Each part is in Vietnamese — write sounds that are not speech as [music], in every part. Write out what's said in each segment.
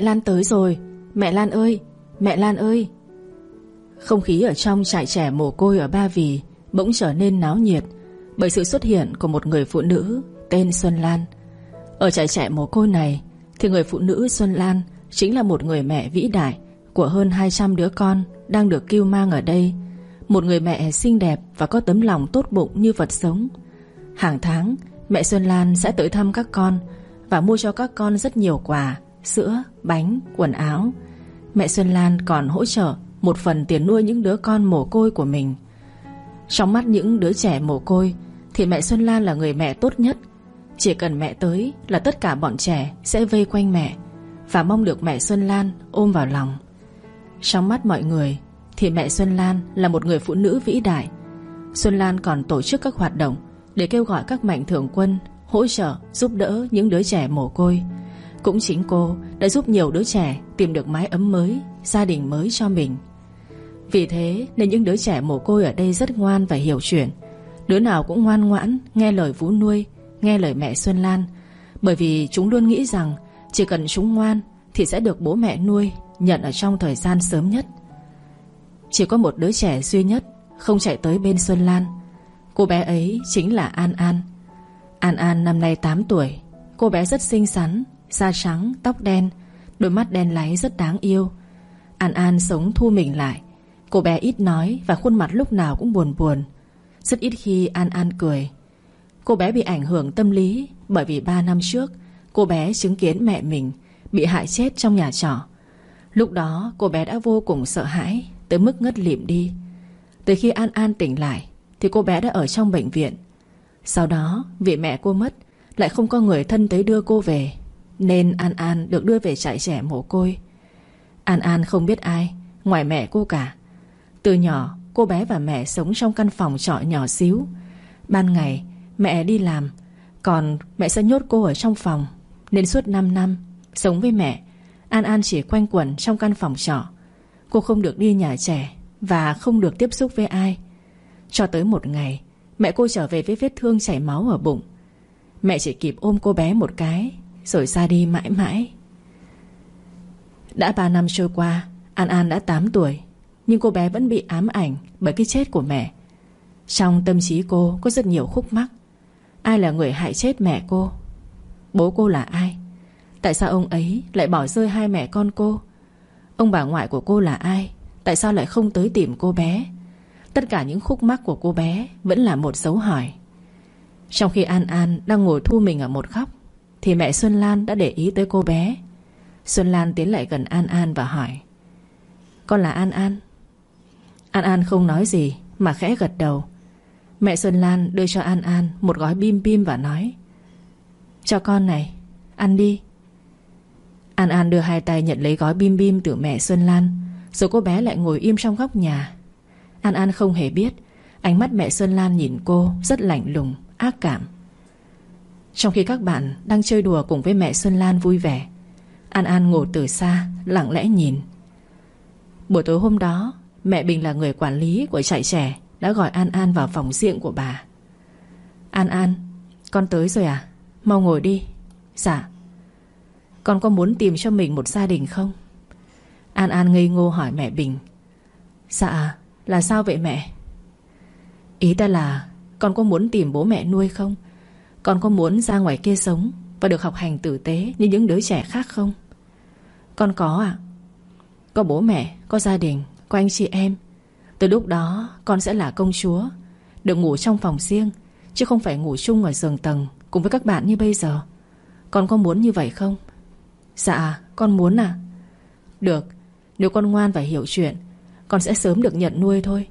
Mẹ Lan tới rồi. Mẹ Lan ơi, Mẹ Lan ơi. Không khí ở trong trại trẻ mồ côi ở Ba Vì Bỗng trở nên náo nhiệt Bởi sự xuất hiện của một người phụ nữ Tên Xuân Lan. Ở trại trẻ mồ côi này Thì người phụ nữ Xuân Lan Chính là một người mẹ vĩ đại Của hơn 200 đứa con Đang được kêu mang ở đây. Một người mẹ xinh đẹp Và có tấm lòng tốt bụng như vật sống. Hàng tháng, Mẹ Xuân Lan sẽ tới thăm các con Và mua cho các con rất nhiều quà. Sữa, bánh, quần áo. Mẹ Xuân Lan còn hỗ trợ Một phần tiền nuôi những đứa con mồ côi của mình. Trong mắt những đứa trẻ mồ côi Thì mẹ Xuân Lan là người mẹ tốt nhất. Chỉ cần mẹ tới Là tất cả bọn trẻ sẽ vây quanh mẹ Và mong được mẹ Xuân Lan ôm vào lòng. Trong mắt mọi người Thì mẹ Xuân Lan là một người phụ nữ vĩ đại. Xuân Lan còn tổ chức các hoạt động Để kêu gọi các mạnh thường quân Hỗ trợ giúp đỡ những đứa trẻ mồ côi cũng chính cô đã giúp nhiều đứa trẻ Tìm được mái ấm mới, Gia đình mới cho mình. Vì thế nên những đứa trẻ mồ côi ở đây rất ngoan và hiểu chuyện. Đứa nào cũng ngoan ngoãn, Nghe lời vú nuôi, Nghe lời mẹ Xuân Lan. Bởi vì chúng luôn nghĩ rằng Chỉ cần chúng ngoan Thì sẽ được bố mẹ nuôi Nhận ở trong thời gian sớm nhất. Chỉ có một đứa trẻ duy nhất Không chạy tới bên Xuân Lan. Cô bé ấy chính là An An. An An năm nay 8 tuổi. Cô bé rất xinh xắn Da trắng, tóc đen Đôi mắt đen láy rất đáng yêu. An An sống thu mình lại. Cô bé ít nói và khuôn mặt lúc nào cũng buồn buồn. Rất ít khi An An cười. Cô bé bị ảnh hưởng tâm lý Bởi vì 3 năm trước Cô bé chứng kiến mẹ mình Bị hại chết trong nhà trọ. Lúc đó cô bé đã vô cùng sợ hãi Tới mức ngất lịm đi. Tới khi An An tỉnh lại Thì cô bé đã ở trong bệnh viện. Sau đó vì mẹ cô mất Lại không có người thân tới đưa cô về nên An An được đưa về trại trẻ mồ côi. An An không biết ai, Ngoài mẹ cô cả. Từ nhỏ, cô bé và mẹ sống trong căn phòng trọ nhỏ xíu. Ban ngày, mẹ đi làm, Còn mẹ sẽ nhốt cô ở trong phòng. Nên suốt 5 năm, Sống với mẹ, An An chỉ quanh quẩn trong căn phòng trọ. Cô không được đi nhà trẻ Và không được tiếp xúc với ai. Cho tới một ngày, Mẹ cô trở về với vết thương chảy máu ở bụng. Mẹ chỉ kịp ôm cô bé một cái rồi ra đi mãi mãi. Đã 3 năm trôi qua, An An đã 8 tuổi, Nhưng cô bé vẫn bị ám ảnh Bởi cái chết của mẹ. Trong tâm trí cô có rất nhiều khúc mắc. Ai là người hại chết mẹ cô? Bố cô là ai? Tại sao ông ấy lại bỏ rơi hai mẹ con cô? Ông bà ngoại của cô là ai? Tại sao lại không tới tìm cô bé? Tất cả những khúc mắc của cô bé Vẫn là một dấu hỏi. Trong khi An An đang ngồi thu mình ở một góc thì mẹ Xuân Lan đã để ý tới cô bé. Xuân Lan tiến lại gần An An và hỏi Con là An An? An An không nói gì Mà khẽ gật đầu. Mẹ Xuân Lan đưa cho An An Một gói bim bim và nói Cho con này Ăn đi. An An đưa hai tay nhận lấy gói bim bim từ mẹ Xuân Lan Rồi cô bé lại ngồi im trong góc nhà. An An không hề biết Ánh mắt mẹ Xuân Lan nhìn cô Rất lạnh lùng, ác cảm trong khi các bạn đang chơi đùa cùng với mẹ Xuân Lan vui vẻ, An An ngồi từ xa, Lặng lẽ nhìn. Buổi tối hôm đó, Mẹ Bình là người quản lý của trại trẻ Đã gọi An An vào phòng riêng của bà. An An, Con tới rồi à? Mau ngồi đi. Dạ. Con có muốn tìm cho mình một gia đình không? An An ngây ngô hỏi mẹ Bình. Dạ Là sao vậy mẹ? Ý ta là Con có muốn tìm bố mẹ nuôi không? Con có muốn ra ngoài kia sống Và được học hành tử tế như những đứa trẻ khác không? Con có ạ. Có bố mẹ, có gia đình Có anh chị em. Từ lúc đó con sẽ là công chúa Được ngủ trong phòng riêng Chứ không phải ngủ chung ở giường tầng Cùng với các bạn như bây giờ. Con có muốn như vậy không? Dạ con muốn à Được Nếu con ngoan và hiểu chuyện Con sẽ sớm được nhận nuôi thôi.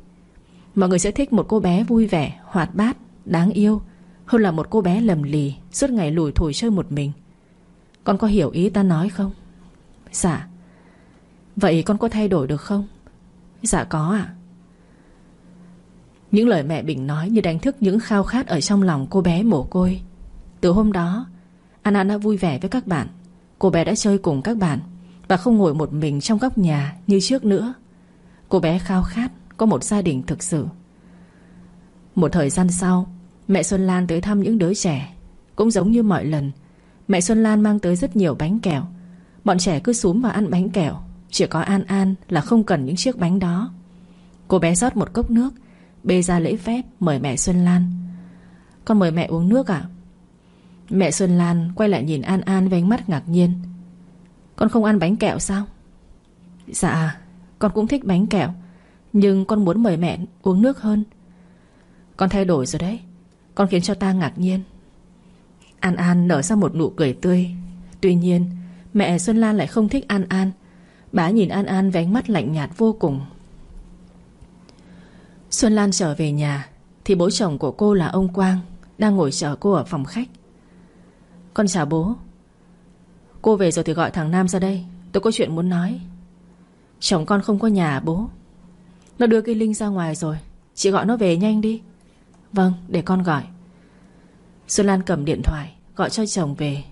Mọi người sẽ thích một cô bé vui vẻ Hoạt bát, đáng yêu hơn là một cô bé lầm lì, Suốt ngày lủi thủi chơi một mình. Con có hiểu ý ta nói không? Dạ. Vậy con có thay đổi được không? Dạ có ạ. Những lời mẹ Bình nói như đánh thức những khao khát Ở trong lòng cô bé mồ côi. Từ hôm đó anna đã vui vẻ với các bạn. Cô bé đã chơi cùng các bạn Và không ngồi một mình trong góc nhà như trước nữa. Cô bé khao khát Có một gia đình thực sự. Một thời gian sau Mẹ Xuân Lan tới thăm những đứa trẻ. Cũng giống như mọi lần, Mẹ Xuân Lan mang tới rất nhiều bánh kẹo. Bọn trẻ cứ súm vào ăn bánh kẹo. Chỉ có An An là không cần những chiếc bánh đó. Cô bé rót một cốc nước, Bê ra lễ phép mời mẹ Xuân Lan. Con mời mẹ uống nước ạ. Mẹ Xuân Lan quay lại nhìn An An với ánh mắt ngạc nhiên. Con không ăn bánh kẹo sao? Dạ Con cũng thích bánh kẹo, Nhưng con muốn mời mẹ uống nước hơn. Con thay đổi rồi đấy. Con khiến cho ta ngạc nhiên. An An nở ra một nụ cười tươi. Tuy nhiên, Mẹ Xuân Lan lại không thích An An. Bà nhìn An An với ánh mắt lạnh nhạt vô cùng. Xuân Lan trở về nhà, Thì bố chồng của cô là ông Quang Đang ngồi chờ cô ở phòng khách. Con chào bố. Cô về rồi thì gọi thằng Nam ra đây. Tôi có chuyện muốn nói. Chồng con không có nhà bố. Nó đưa cây Linh ra ngoài rồi. Chị gọi nó về nhanh đi. Vâng để con gọi. Xuân Lan cầm điện thoại, Gọi cho chồng về.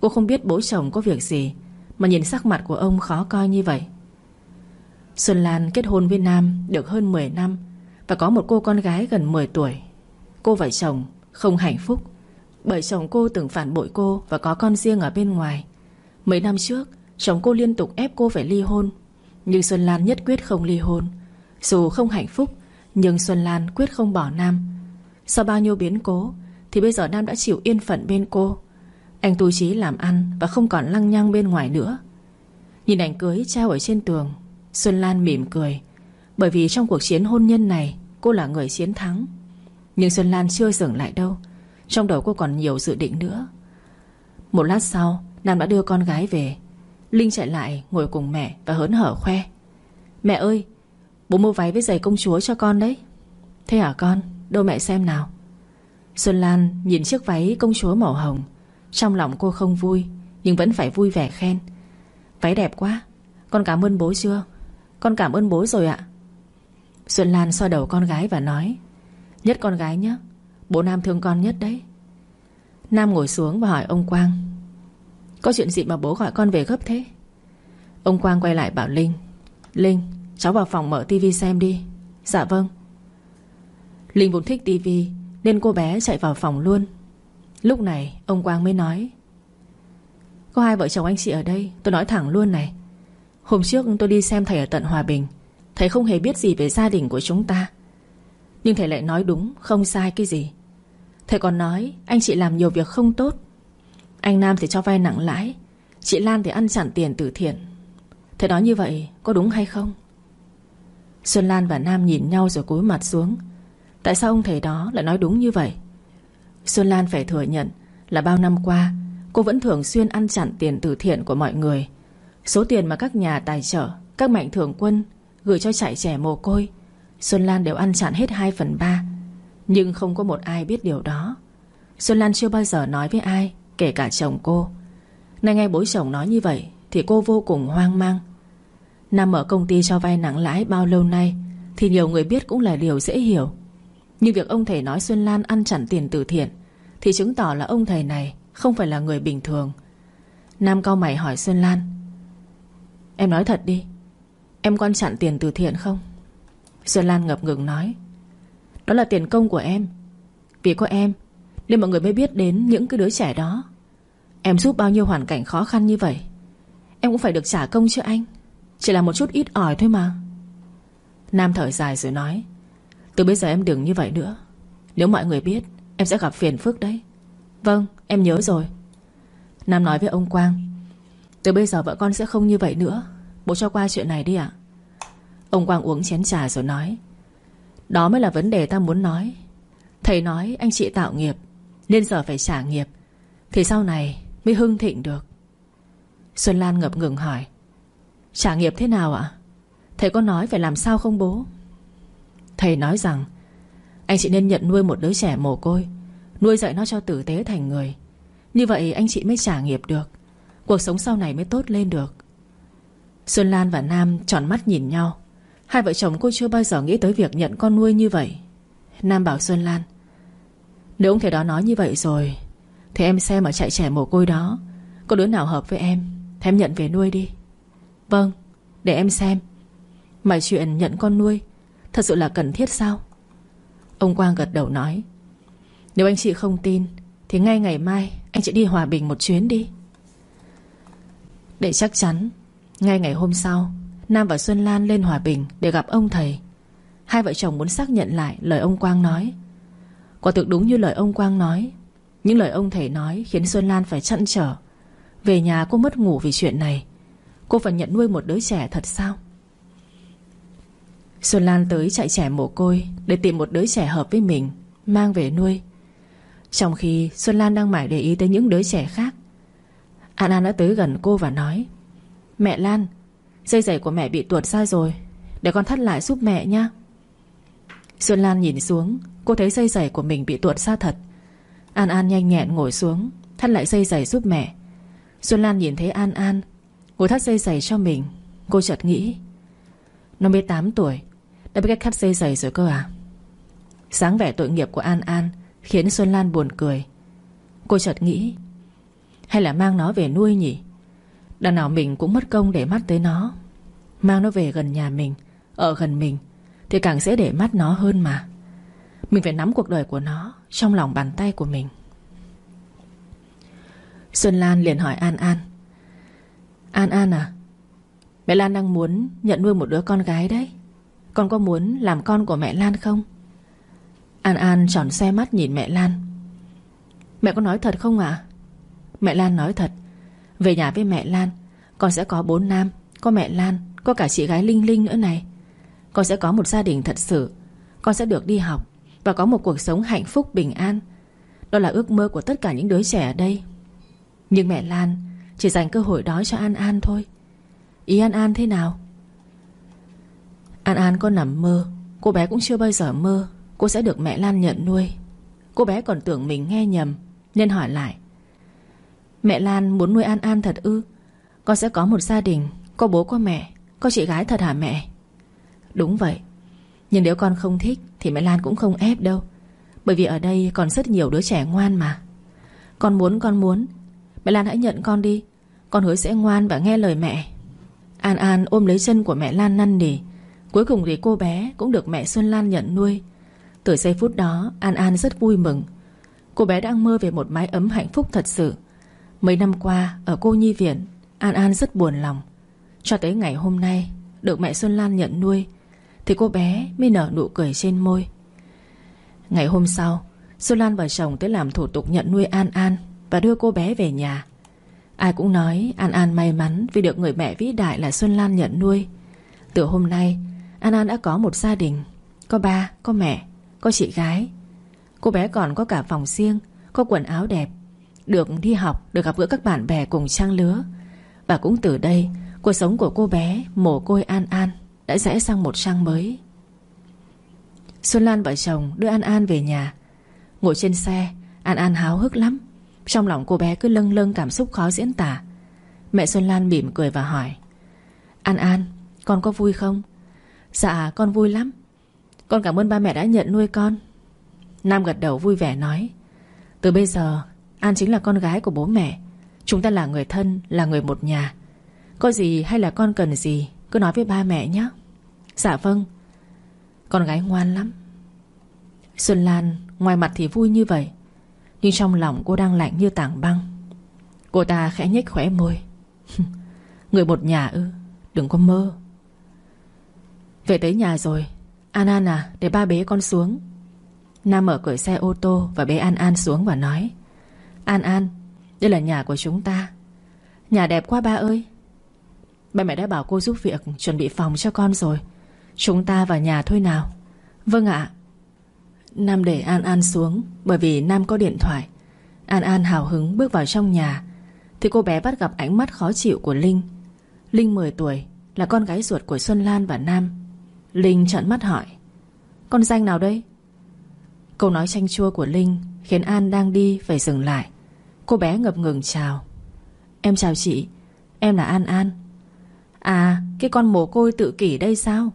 Cô không biết bố chồng có việc gì, Mà nhìn sắc mặt của ông khó coi như vậy. Xuân Lan kết hôn với Nam Được hơn 10 năm Và có một cô con gái gần 10 tuổi. Cô và chồng không hạnh phúc, Bởi chồng cô từng phản bội cô Và có con riêng ở bên ngoài. Mấy năm trước, Chồng cô liên tục ép cô phải ly hôn, Nhưng Xuân Lan nhất quyết không ly hôn. Dù không hạnh phúc, Nhưng Xuân Lan quyết không bỏ Nam. Sau bao nhiêu biến cố, Thì bây giờ Nam đã chịu yên phận bên cô. Anh tu trí làm ăn Và không còn lăng nhăng bên ngoài nữa. Nhìn ảnh cưới treo ở trên tường, Xuân Lan mỉm cười. Bởi vì trong cuộc chiến hôn nhân này, Cô là người chiến thắng. Nhưng Xuân Lan chưa dừng lại đâu. Trong đầu cô còn nhiều dự định nữa. Một lát sau, Nam đã đưa con gái về. Linh chạy lại, ngồi cùng mẹ và hớn hở khoe. Mẹ ơi, Bố mua váy với giày công chúa cho con đấy. Thế hả con? Đôi mẹ xem nào. Xuân Lan nhìn chiếc váy công chúa màu hồng. Trong lòng cô không vui, Nhưng vẫn phải vui vẻ khen. Váy đẹp quá, Con cảm ơn bố chưa? Con cảm ơn bố rồi ạ. Xuân Lan xoa đầu con gái và nói, Nhất con gái nhé, Bố Nam thương con nhất đấy. Nam ngồi xuống và hỏi ông Quang, Có chuyện gì mà bố gọi con về gấp thế? Ông Quang quay lại bảo Linh Linh, cháu vào phòng mở tivi xem đi. Dạ vâng. Linh vốn thích tivi, Nên cô bé chạy vào phòng luôn. Lúc này, ông Quang mới nói, Có hai vợ chồng anh chị ở đây, Tôi nói thẳng luôn này. Hôm trước tôi đi xem thầy ở tận Hòa Bình, Thầy không hề biết gì về gia đình của chúng ta. Nhưng thầy lại nói đúng, Không sai cái gì. Thầy còn nói, anh chị làm nhiều việc không tốt. Anh Nam thì cho vay nặng lãi, Chị Lan thì ăn chặn tiền từ thiện. Thầy nói như vậy có đúng hay không? Xuân Lan và Nam nhìn nhau rồi cúi mặt xuống. Tại sao ông thầy đó lại nói đúng như vậy? Xuân Lan phải thừa nhận Là bao năm qua, Cô vẫn thường xuyên ăn chặn tiền từ thiện của mọi người. Số tiền mà các nhà tài trợ, Các mạnh thường quân Gửi cho chạy trẻ mồ côi, Xuân Lan đều ăn chặn hết 2 phần 3 Nhưng không có một ai biết điều đó. Xuân Lan chưa bao giờ nói với ai, Kể cả chồng cô. Nay nghe bố chồng nói như vậy Thì cô vô cùng hoang mang. Nam ở công ty cho vay nặng lãi bao lâu nay Thì nhiều người biết cũng là điều dễ hiểu. Nhưng việc ông thầy nói Xuân Lan ăn chặn tiền từ thiện, Thì chứng tỏ là ông thầy này Không phải là người bình thường. Nam cao mày hỏi Xuân Lan, Em nói thật đi, Em quan chặn tiền từ thiện không? Xuân Lan ngập ngừng nói, Đó là tiền công của em. Vì có em, Nên mọi người mới biết đến những cái đứa trẻ đó. Em giúp bao nhiêu hoàn cảnh khó khăn như vậy, Em cũng phải được trả công cho anh. Chỉ là một chút ít ỏi thôi mà. Nam thở dài rồi nói từ bây giờ em đừng như vậy nữa. Nếu mọi người biết, Em sẽ gặp phiền phức đấy. Vâng em nhớ rồi. Nam nói với ông Quang, Từ bây giờ vợ con sẽ không như vậy nữa. Bố cho qua chuyện này đi ạ. Ông Quang uống chén trà rồi nói, Đó mới là vấn đề ta muốn nói. Thầy nói anh chị tạo nghiệp, Nên giờ phải trả nghiệp, Thì sau này mới hưng thịnh được. Xuân Lan ngập ngừng hỏi, Trả nghiệp thế nào ạ? Thầy có nói phải làm sao không bố? Thầy nói rằng, Anh chị nên nhận nuôi một đứa trẻ mồ côi, Nuôi dạy nó cho tử tế thành người. Như vậy anh chị mới trả nghiệp được, Cuộc sống sau này mới tốt lên được. Xuân Lan và Nam tròn mắt nhìn nhau. Hai vợ chồng cô chưa bao giờ nghĩ tới việc nhận con nuôi như vậy. Nam bảo Xuân Lan, Nếu ông thầy đó nói như vậy rồi, Thì em xem ở chạy trẻ mồ côi đó, Có đứa nào hợp với em, Thì em nhận về nuôi đi. Vâng để em xem. Mà chuyện nhận con nuôi Thật sự là cần thiết sao? Ông Quang gật đầu nói, Nếu anh chị không tin, Thì ngay ngày mai anh chị đi Hòa Bình một chuyến đi. Để chắc chắn, Ngay ngày hôm sau, Nam và Xuân Lan lên Hòa Bình để gặp ông thầy. Hai vợ chồng muốn xác nhận lại lời ông Quang nói. Quả thực đúng như lời ông Quang nói. Những lời ông thầy nói Khiến Xuân Lan phải chăn trở. Về nhà cô mất ngủ vì chuyện này. Cô phải nhận nuôi một đứa trẻ thật sao? Xuân Lan tới chạy trẻ mồ côi Để tìm một đứa trẻ hợp với mình, Mang về nuôi. Trong khi Xuân Lan đang mải để ý tới những đứa trẻ khác, An An đã tới gần cô và nói, Mẹ Lan, Dây giày của mẹ bị tuột ra rồi, Để con thắt lại giúp mẹ nha. Xuân Lan nhìn xuống, Cô thấy dây giày của mình bị tuột ra thật. An An nhanh nhẹn ngồi xuống, Thắt lại dây giày giúp mẹ. Xuân Lan nhìn thấy An An Ngồi thắt dây giày cho mình. Cô chợt nghĩ, Nó mới 8 tuổi đã biết cách thắt dây giày rồi cơ à? Sáng vẻ tội nghiệp của An An Khiến Xuân Lan buồn cười. Cô chợt nghĩ, Hay là mang nó về nuôi nhỉ? Đằng nào mình cũng mất công để mắt tới nó. Mang nó về gần nhà mình, Ở gần mình, Thì càng dễ để mắt nó hơn mà. Mình phải nắm cuộc đời của nó Trong lòng bàn tay của mình. Xuân Lan liền hỏi An An An An à Mẹ Lan đang muốn nhận nuôi một đứa con gái đấy. Con có muốn làm con của mẹ Lan không? An An tròn xe mắt nhìn mẹ Lan. Mẹ có nói thật không ạ? Mẹ Lan nói thật. Về nhà với mẹ Lan, Con sẽ có bốn nam, Có mẹ Lan, Có cả chị gái Linh Linh nữa này. Con sẽ có một gia đình thật sự. Con sẽ được đi học Và có một cuộc sống hạnh phúc, bình an. Đó là ước mơ của tất cả những đứa trẻ ở đây. Nhưng mẹ Lan Chỉ dành cơ hội đó cho An An thôi. Ý An An thế nào? An An có nằm mơ. Cô bé cũng chưa bao giờ mơ. Cô sẽ được mẹ Lan nhận nuôi. Cô bé còn tưởng mình nghe nhầm, Nên hỏi lại. Mẹ Lan muốn nuôi An An thật ư? Con sẽ có một gia đình, Có bố có mẹ, Có chị gái thật hả mẹ? Đúng vậy. Nhưng nếu con không thích Thì mẹ Lan cũng không ép đâu. Bởi vì ở đây còn rất nhiều đứa trẻ ngoan mà. Con muốn con muốn. Mẹ Lan hãy nhận con đi. Con hứa sẽ ngoan và nghe lời mẹ. An An ôm lấy chân của mẹ Lan năn nỉ. Cuối cùng thì cô bé cũng được mẹ Xuân Lan nhận nuôi. Từ giây phút đó, An An rất vui mừng. Cô bé đang mơ về một mái ấm hạnh phúc thật sự. Mấy năm qua, Ở cô nhi viện, An An rất buồn lòng. Cho tới ngày hôm nay, Được mẹ Xuân Lan nhận nuôi, Thì cô bé mới nở nụ cười trên môi. Ngày hôm sau, Xuân Lan và chồng tới làm thủ tục nhận nuôi An An Và đưa cô bé về nhà. Ai cũng nói An An may mắn Vì được người mẹ vĩ đại là Xuân Lan nhận nuôi. Từ hôm nay An An đã có một gia đình Có ba, có mẹ có chị gái. Cô bé còn có cả phòng riêng Có quần áo đẹp Được đi học, được gặp gỡ các bạn bè cùng trang lứa. Và cũng từ đây Cuộc sống của cô bé mồ côi An An Đã rẽ sang một trang mới. Xuân Lan vợ chồng đưa An An về nhà. Ngồi trên xe An An háo hức lắm. Trong lòng cô bé cứ lâng lâng cảm xúc khó diễn tả. Mẹ Xuân Lan mỉm cười và hỏi An An Con có vui không? Dạ con vui lắm. Con cảm ơn ba mẹ đã nhận nuôi con. Nam gật đầu vui vẻ nói Từ bây giờ An chính là con gái của bố mẹ. Chúng ta là người thân, là người một nhà. Có gì hay là con cần gì Cứ nói với ba mẹ nhé. Dạ vâng. Con gái ngoan lắm. Xuân Lan ngoài mặt thì vui như vậy Nhưng trong lòng cô đang lạnh như tảng băng. Cô ta khẽ nhếch khóe môi. [laughs] Người một nhà ư Đừng có mơ. Về tới nhà rồi. An An à để ba bế con xuống. Nam mở cửa xe ô tô Và bế An An xuống và nói, An An, đây là nhà của chúng ta. Nhà đẹp quá ba ơi. Ba mẹ đã bảo cô giúp việc Chuẩn bị phòng cho con rồi. Chúng ta vào nhà thôi nào. Vâng ạ. Nam để An An xuống, Bởi vì Nam có điện thoại. An An hào hứng bước vào trong nhà, Thì cô bé bắt gặp ánh mắt khó chịu của Linh. Linh 10 tuổi, Là con gái ruột của Xuân Lan và Nam. Linh trợn mắt hỏi, Con danh nào đây? Câu nói chanh chua của Linh Khiến An đang đi phải dừng lại. Cô bé ngập ngừng chào, Em chào chị, Em là An An. À cái con mồ côi tự kỷ đây sao?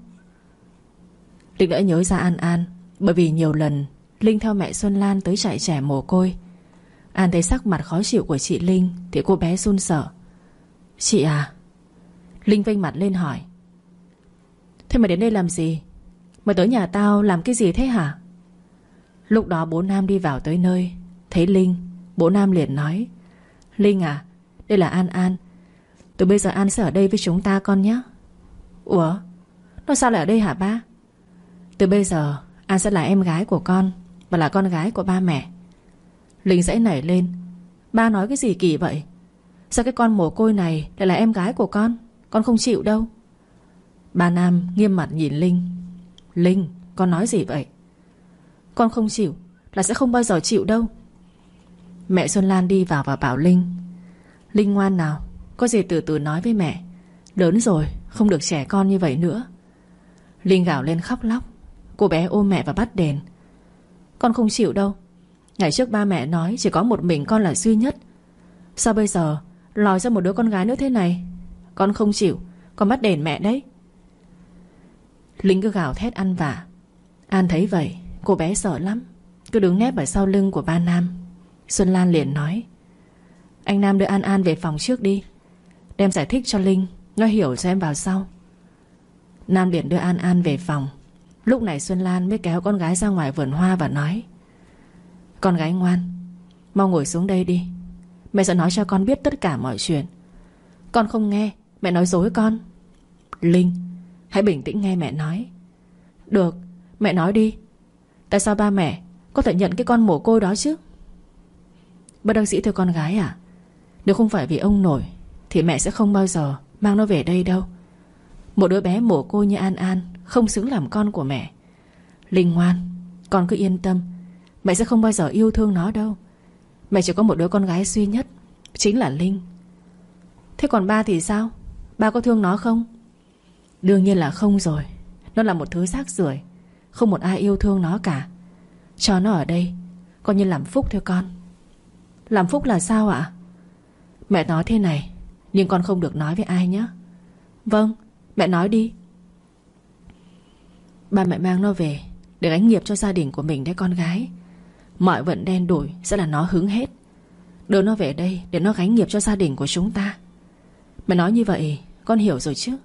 Linh đã nhớ ra An An, Bởi vì nhiều lần Linh theo mẹ Xuân Lan tới trại trẻ mồ côi. An thấy sắc mặt khó chịu của chị Linh Thì cô bé run sợ. Chị à? Linh vênh mặt lên hỏi Thế mày đến đây làm gì? Mày tới nhà tao làm cái gì thế hả? Lúc đó bố Nam đi vào tới nơi, Thấy Linh. Bố Nam liền nói, Linh à Đây là An An. Từ bây giờ An sẽ ở đây với chúng ta con nhé. Ủa? Nó sao lại ở đây hả ba? Từ bây giờ, An sẽ là em gái của con Và là con gái của ba mẹ. Linh dãy nảy lên. Ba nói cái gì kỳ vậy? Sao cái con mồ côi này lại là em gái của con? Con không chịu đâu. Ba Nam nghiêm mặt nhìn Linh. Linh, con nói gì vậy? Con không chịu, Là sẽ không bao giờ chịu đâu. Mẹ Xuân Lan đi vào và bảo Linh. Linh ngoan nào, Có gì từ từ nói với mẹ. Lớn rồi, không được trẻ con như vậy nữa. Linh gào lên khóc lóc. Cô bé ôm mẹ và bắt đèn Con không chịu đâu. Ngày trước ba mẹ nói chỉ có một mình con là duy nhất. Sao bây giờ, Lòi ra một đứa con gái nữa thế này? Con không chịu, Con bắt đền mẹ đấy. Linh cứ gào thét ăn vả An thấy vậy, Cô bé sợ lắm. Cứ đứng nép ở sau lưng của ba Nam. Xuân Lan liền nói, Anh Nam đưa An An về phòng trước đi. Đem giải thích cho Linh, Nó hiểu cho em vào sau. Nam liền đưa An An về phòng. Lúc này Xuân Lan mới kéo con gái ra ngoài vườn hoa và nói, Con gái ngoan, Mau ngồi xuống đây đi. Mẹ sẽ nói cho con biết tất cả mọi chuyện. Con không nghe, Mẹ nói dối con. Linh Hãy bình tĩnh nghe mẹ nói. Được, Mẹ nói đi. Tại sao ba mẹ Có thể nhận cái con mồ côi đó chứ? Bất đắc sĩ theo con gái à? Nếu không phải vì ông nổi Thì mẹ sẽ không bao giờ mang nó về đây đâu. Một đứa bé mồ côi như An An Không xứng làm con của mẹ. Linh ngoan, Con cứ yên tâm. Mẹ sẽ không bao giờ yêu thương nó đâu. Mẹ chỉ có một đứa con gái duy nhất, Chính là Linh. Thế còn ba thì sao? Ba có thương nó không? Đương nhiên là không rồi. Nó là một thứ rác rưởi. Không một ai yêu thương nó cả. Cho nó ở đây, Coi như làm phúc thôi con. Làm phúc là sao ạ? Mẹ nói thế này, Nhưng con không được nói với ai nhé. Vâng mẹ nói đi. Ba mẹ mang nó về Để gánh nghiệp cho gia đình của mình đấy con gái. Mọi vận đen đủi sẽ là nó hứng hết. Đưa nó về đây để nó gánh nghiệp cho gia đình của chúng ta. Mẹ nói như vậy, Con hiểu rồi chứ?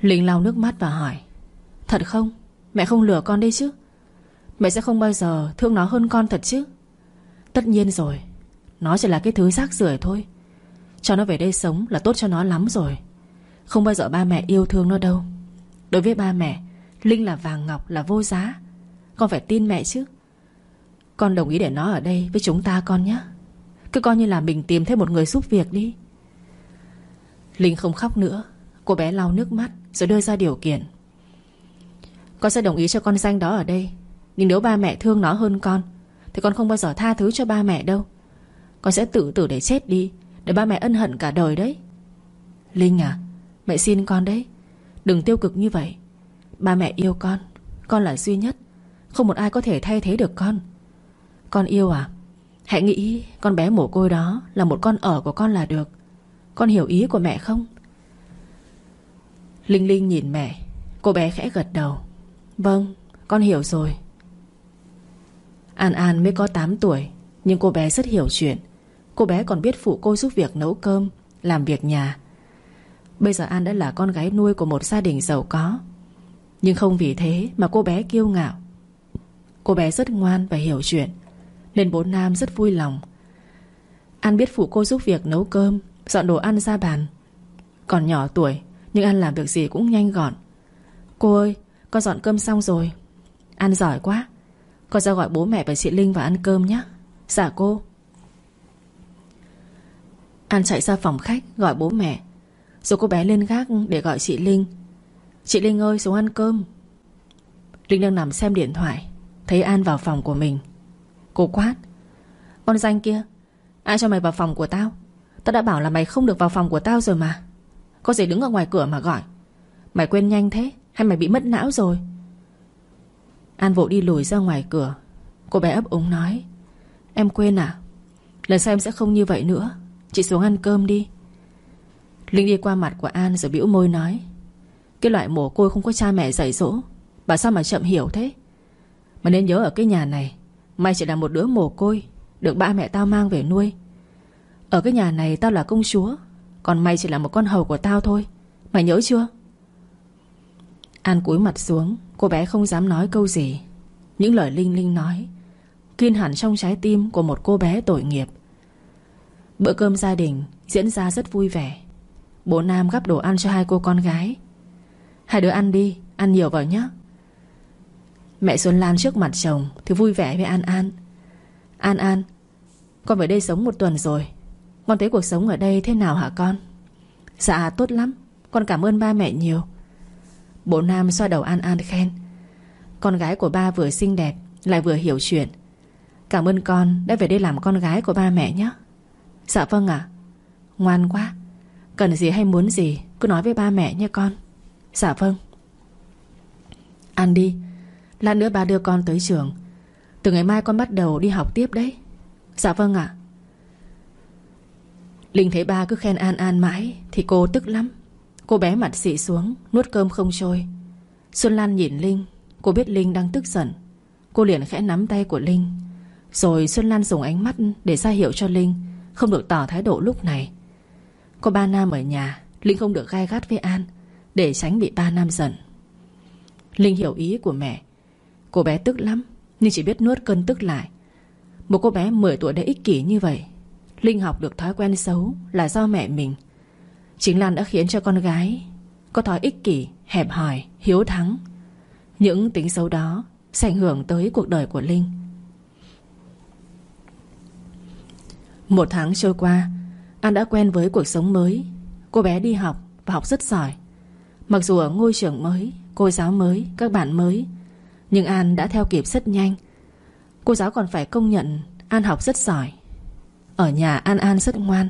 Linh lau nước mắt và hỏi, Thật không? Mẹ không lừa con đi chứ? Mẹ sẽ không bao giờ thương nó hơn con thật chứ? Tất nhiên rồi, Nó chỉ là cái thứ rác rưởi thôi. Cho nó về đây sống là tốt cho nó lắm rồi. Không bao giờ ba mẹ yêu thương nó đâu. Đối với ba mẹ, Linh là vàng ngọc, là vô giá. Con phải tin mẹ chứ. Con đồng ý để nó ở đây với chúng ta con nhé. Cứ coi như là mình tìm thêm một người giúp việc đi. Linh không khóc nữa. Cô bé lau nước mắt. Rồi đưa ra điều kiện. Con sẽ đồng ý cho con danh đó ở đây. Nhưng nếu ba mẹ thương nó hơn con, Thì con không bao giờ tha thứ cho ba mẹ đâu. Con sẽ tự tử để chết đi, Để ba mẹ ân hận cả đời đấy. Linh à Mẹ xin con đấy. Đừng tiêu cực như vậy. Ba mẹ yêu con Con là duy nhất. Không một ai có thể thay thế được con. Con yêu à Hãy nghĩ con bé mồ côi đó Là một con ở của con là được. Con hiểu ý của mẹ không? Linh Linh nhìn mẹ. Cô bé khẽ gật đầu. Vâng con hiểu rồi. An An mới có 8 tuổi, Nhưng cô bé rất hiểu chuyện. Cô bé còn biết phụ cô giúp việc nấu cơm, Làm việc nhà. Bây giờ An đã là con gái nuôi của một gia đình giàu có. Nhưng không vì thế mà cô bé kiêu ngạo. Cô bé rất ngoan và hiểu chuyện, Nên bố Nam rất vui lòng. An biết phụ cô giúp việc nấu cơm, Dọn đồ ăn ra bàn. Còn nhỏ tuổi nhưng An làm việc gì cũng nhanh gọn. Cô ơi, con dọn cơm xong rồi. An giỏi quá. Con ra gọi bố mẹ và chị Linh vào ăn cơm nhé. Dạ cô. An chạy ra phòng khách, gọi bố mẹ. Rồi cô bé lên gác để gọi chị Linh. Chị Linh ơi, xuống ăn cơm. Linh đang nằm xem điện thoại, Thấy An vào phòng của mình. Cô quát. Con danh kia, Ai cho mày vào phòng của tao? Tao đã bảo là mày không được vào phòng của tao rồi mà. Có gì đứng ở ngoài cửa mà gọi. Mày quên nhanh thế, Hay mày bị mất não rồi? An vội đi lùi ra ngoài cửa. Cô bé ấp úng nói, Em quên à? Lần sau em sẽ không như vậy nữa. Chị xuống ăn cơm đi. Linh đi qua mặt của An rồi bĩu môi nói, Cái loại mồ côi không có cha mẹ dạy dỗ. Bà sao mà chậm hiểu thế? Mà nên nhớ ở cái nhà này, Mày chỉ là một đứa mồ côi, Được ba mẹ tao mang về nuôi. Ở cái nhà này tao là công chúa còn mày chỉ là một con hầu của tao thôi. Mày nhớ chưa? An cúi mặt xuống, Cô bé không dám nói câu gì. Những lời Linh Linh nói Kiên hẳn trong trái tim của một cô bé tội nghiệp. Bữa cơm gia đình diễn ra rất vui vẻ. Bố Nam gắp đồ ăn cho hai cô con gái. Hai đứa ăn đi, Ăn nhiều vào nhé Mẹ Xuân Lan trước mặt chồng Thì vui vẻ với An An. An An, Con về đây sống một tuần rồi. Con thấy cuộc sống ở đây thế nào hả con? Dạ tốt lắm. Con cảm ơn ba mẹ nhiều. Bố Nam xoa đầu An An khen. Con gái của ba vừa xinh đẹp, Lại vừa hiểu chuyện. Cảm ơn con đã về đây làm con gái của ba mẹ nhé. Dạ vâng ạ. Ngoan quá. Cần gì hay muốn gì, Cứ nói với ba mẹ nhé con. Dạ vâng. Ăn đi. Lát nữa ba đưa con tới trường. Từ ngày mai con bắt đầu đi học tiếp đấy. Dạ vâng ạ. Linh thấy ba cứ khen An An mãi, Thì cô tức lắm. Cô bé mặt xị xuống, Nuốt cơm không trôi. Xuân Lan nhìn Linh, Cô biết Linh đang tức giận. Cô liền khẽ nắm tay của Linh. Rồi Xuân Lan dùng ánh mắt để ra hiệu cho Linh, Không được tỏ thái độ lúc này. Có ba Nam ở nhà, Linh không được gai gắt với An, Để tránh bị ba Nam giận. Linh hiểu ý của mẹ. Cô bé tức lắm, Nhưng chỉ biết nuốt cơn tức lại. Một cô bé 10 tuổi đã ích kỷ như vậy Linh học được thói quen xấu Là do mẹ mình. Chính Lan đã khiến cho con gái Có thói ích kỷ, hẹp hòi, hiếu thắng. Những tính xấu đó Sẽ ảnh hưởng tới cuộc đời của Linh. Một tháng trôi qua An đã quen với cuộc sống mới. Cô bé đi học và học rất giỏi. Mặc dù ở ngôi trường mới Cô giáo mới, các bạn mới Nhưng An đã theo kịp rất nhanh. Cô giáo còn phải công nhận An học rất giỏi. Ở nhà An An rất ngoan.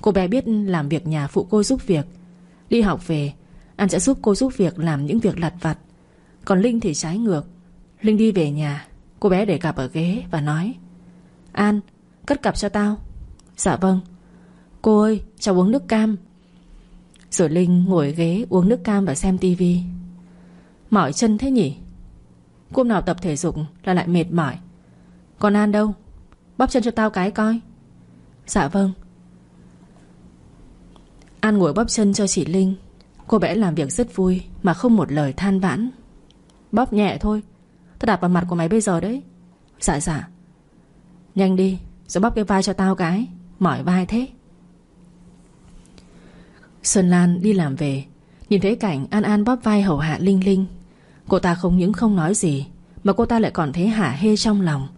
Cô bé biết làm việc nhà phụ cô giúp việc. Đi học về An sẽ giúp cô giúp việc làm những việc lặt vặt. Còn Linh thì trái ngược. Linh đi về nhà Cô bé để cặp ở ghế và nói An, cất cặp cho tao. Dạ vâng. Cô ơi, cháu uống nước cam. Rồi Linh ngồi ghế uống nước cam và xem tivi. Mỏi chân thế nhỉ? Cô nào tập thể dục là lại mệt mỏi. Còn An đâu? Bóp chân cho tao cái coi. Dạ vâng. An ngồi bóp chân cho chị Linh. Cô bé làm việc rất vui Mà không một lời than vãn. Bóp nhẹ thôi. Tao đạp vào mặt của mày bây giờ đấy. Dạ dạ. Nhanh đi Rồi bóp cái vai cho tao cái. Mỏi vai thế. Xuân Lan đi làm về. Nhìn thấy cảnh An An bóp vai hầu hạ Linh Linh, Cô ta không những không nói gì, Mà cô ta lại còn thấy hả hê trong lòng.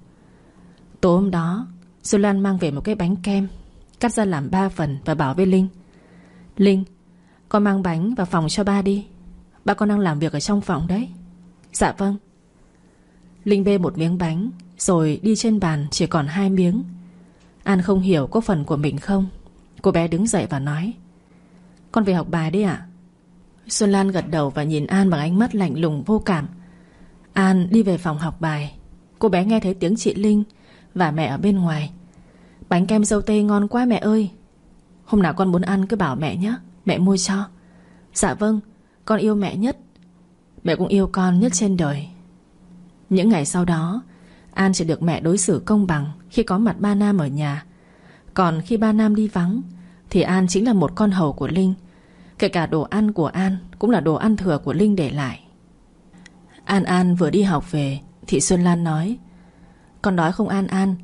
Tối hôm đó Xuân Lan mang về một cái bánh kem, Cắt ra làm ba phần và bảo với Linh. Linh, Con mang bánh vào phòng cho ba đi. Ba con đang làm việc ở trong phòng đấy. Dạ vâng. Linh bê một miếng bánh, Rồi đi trên bàn chỉ còn hai miếng. An không hiểu có phần của mình không. Cô bé đứng dậy và nói, Con về học bài đi ạ. Xuân Lan gật đầu và nhìn An bằng ánh mắt lạnh lùng vô cảm. An đi về phòng học bài. Cô bé nghe thấy tiếng chị Linh Và mẹ ở bên ngoài. Bánh kem dâu tây ngon quá mẹ ơi. Hôm nào con muốn ăn cứ bảo mẹ nhé, Mẹ mua cho. Dạ vâng con yêu mẹ nhất. Mẹ cũng yêu con nhất trên đời. Những ngày sau đó, An chỉ được mẹ đối xử công bằng Khi có mặt ba Nam ở nhà. Còn khi ba Nam đi vắng, Thì An chính là một con hầu của Linh. Kể cả đồ ăn của An Cũng là đồ ăn thừa của Linh để lại. An An vừa đi học về Thị Xuân Lan nói, Con đói không An An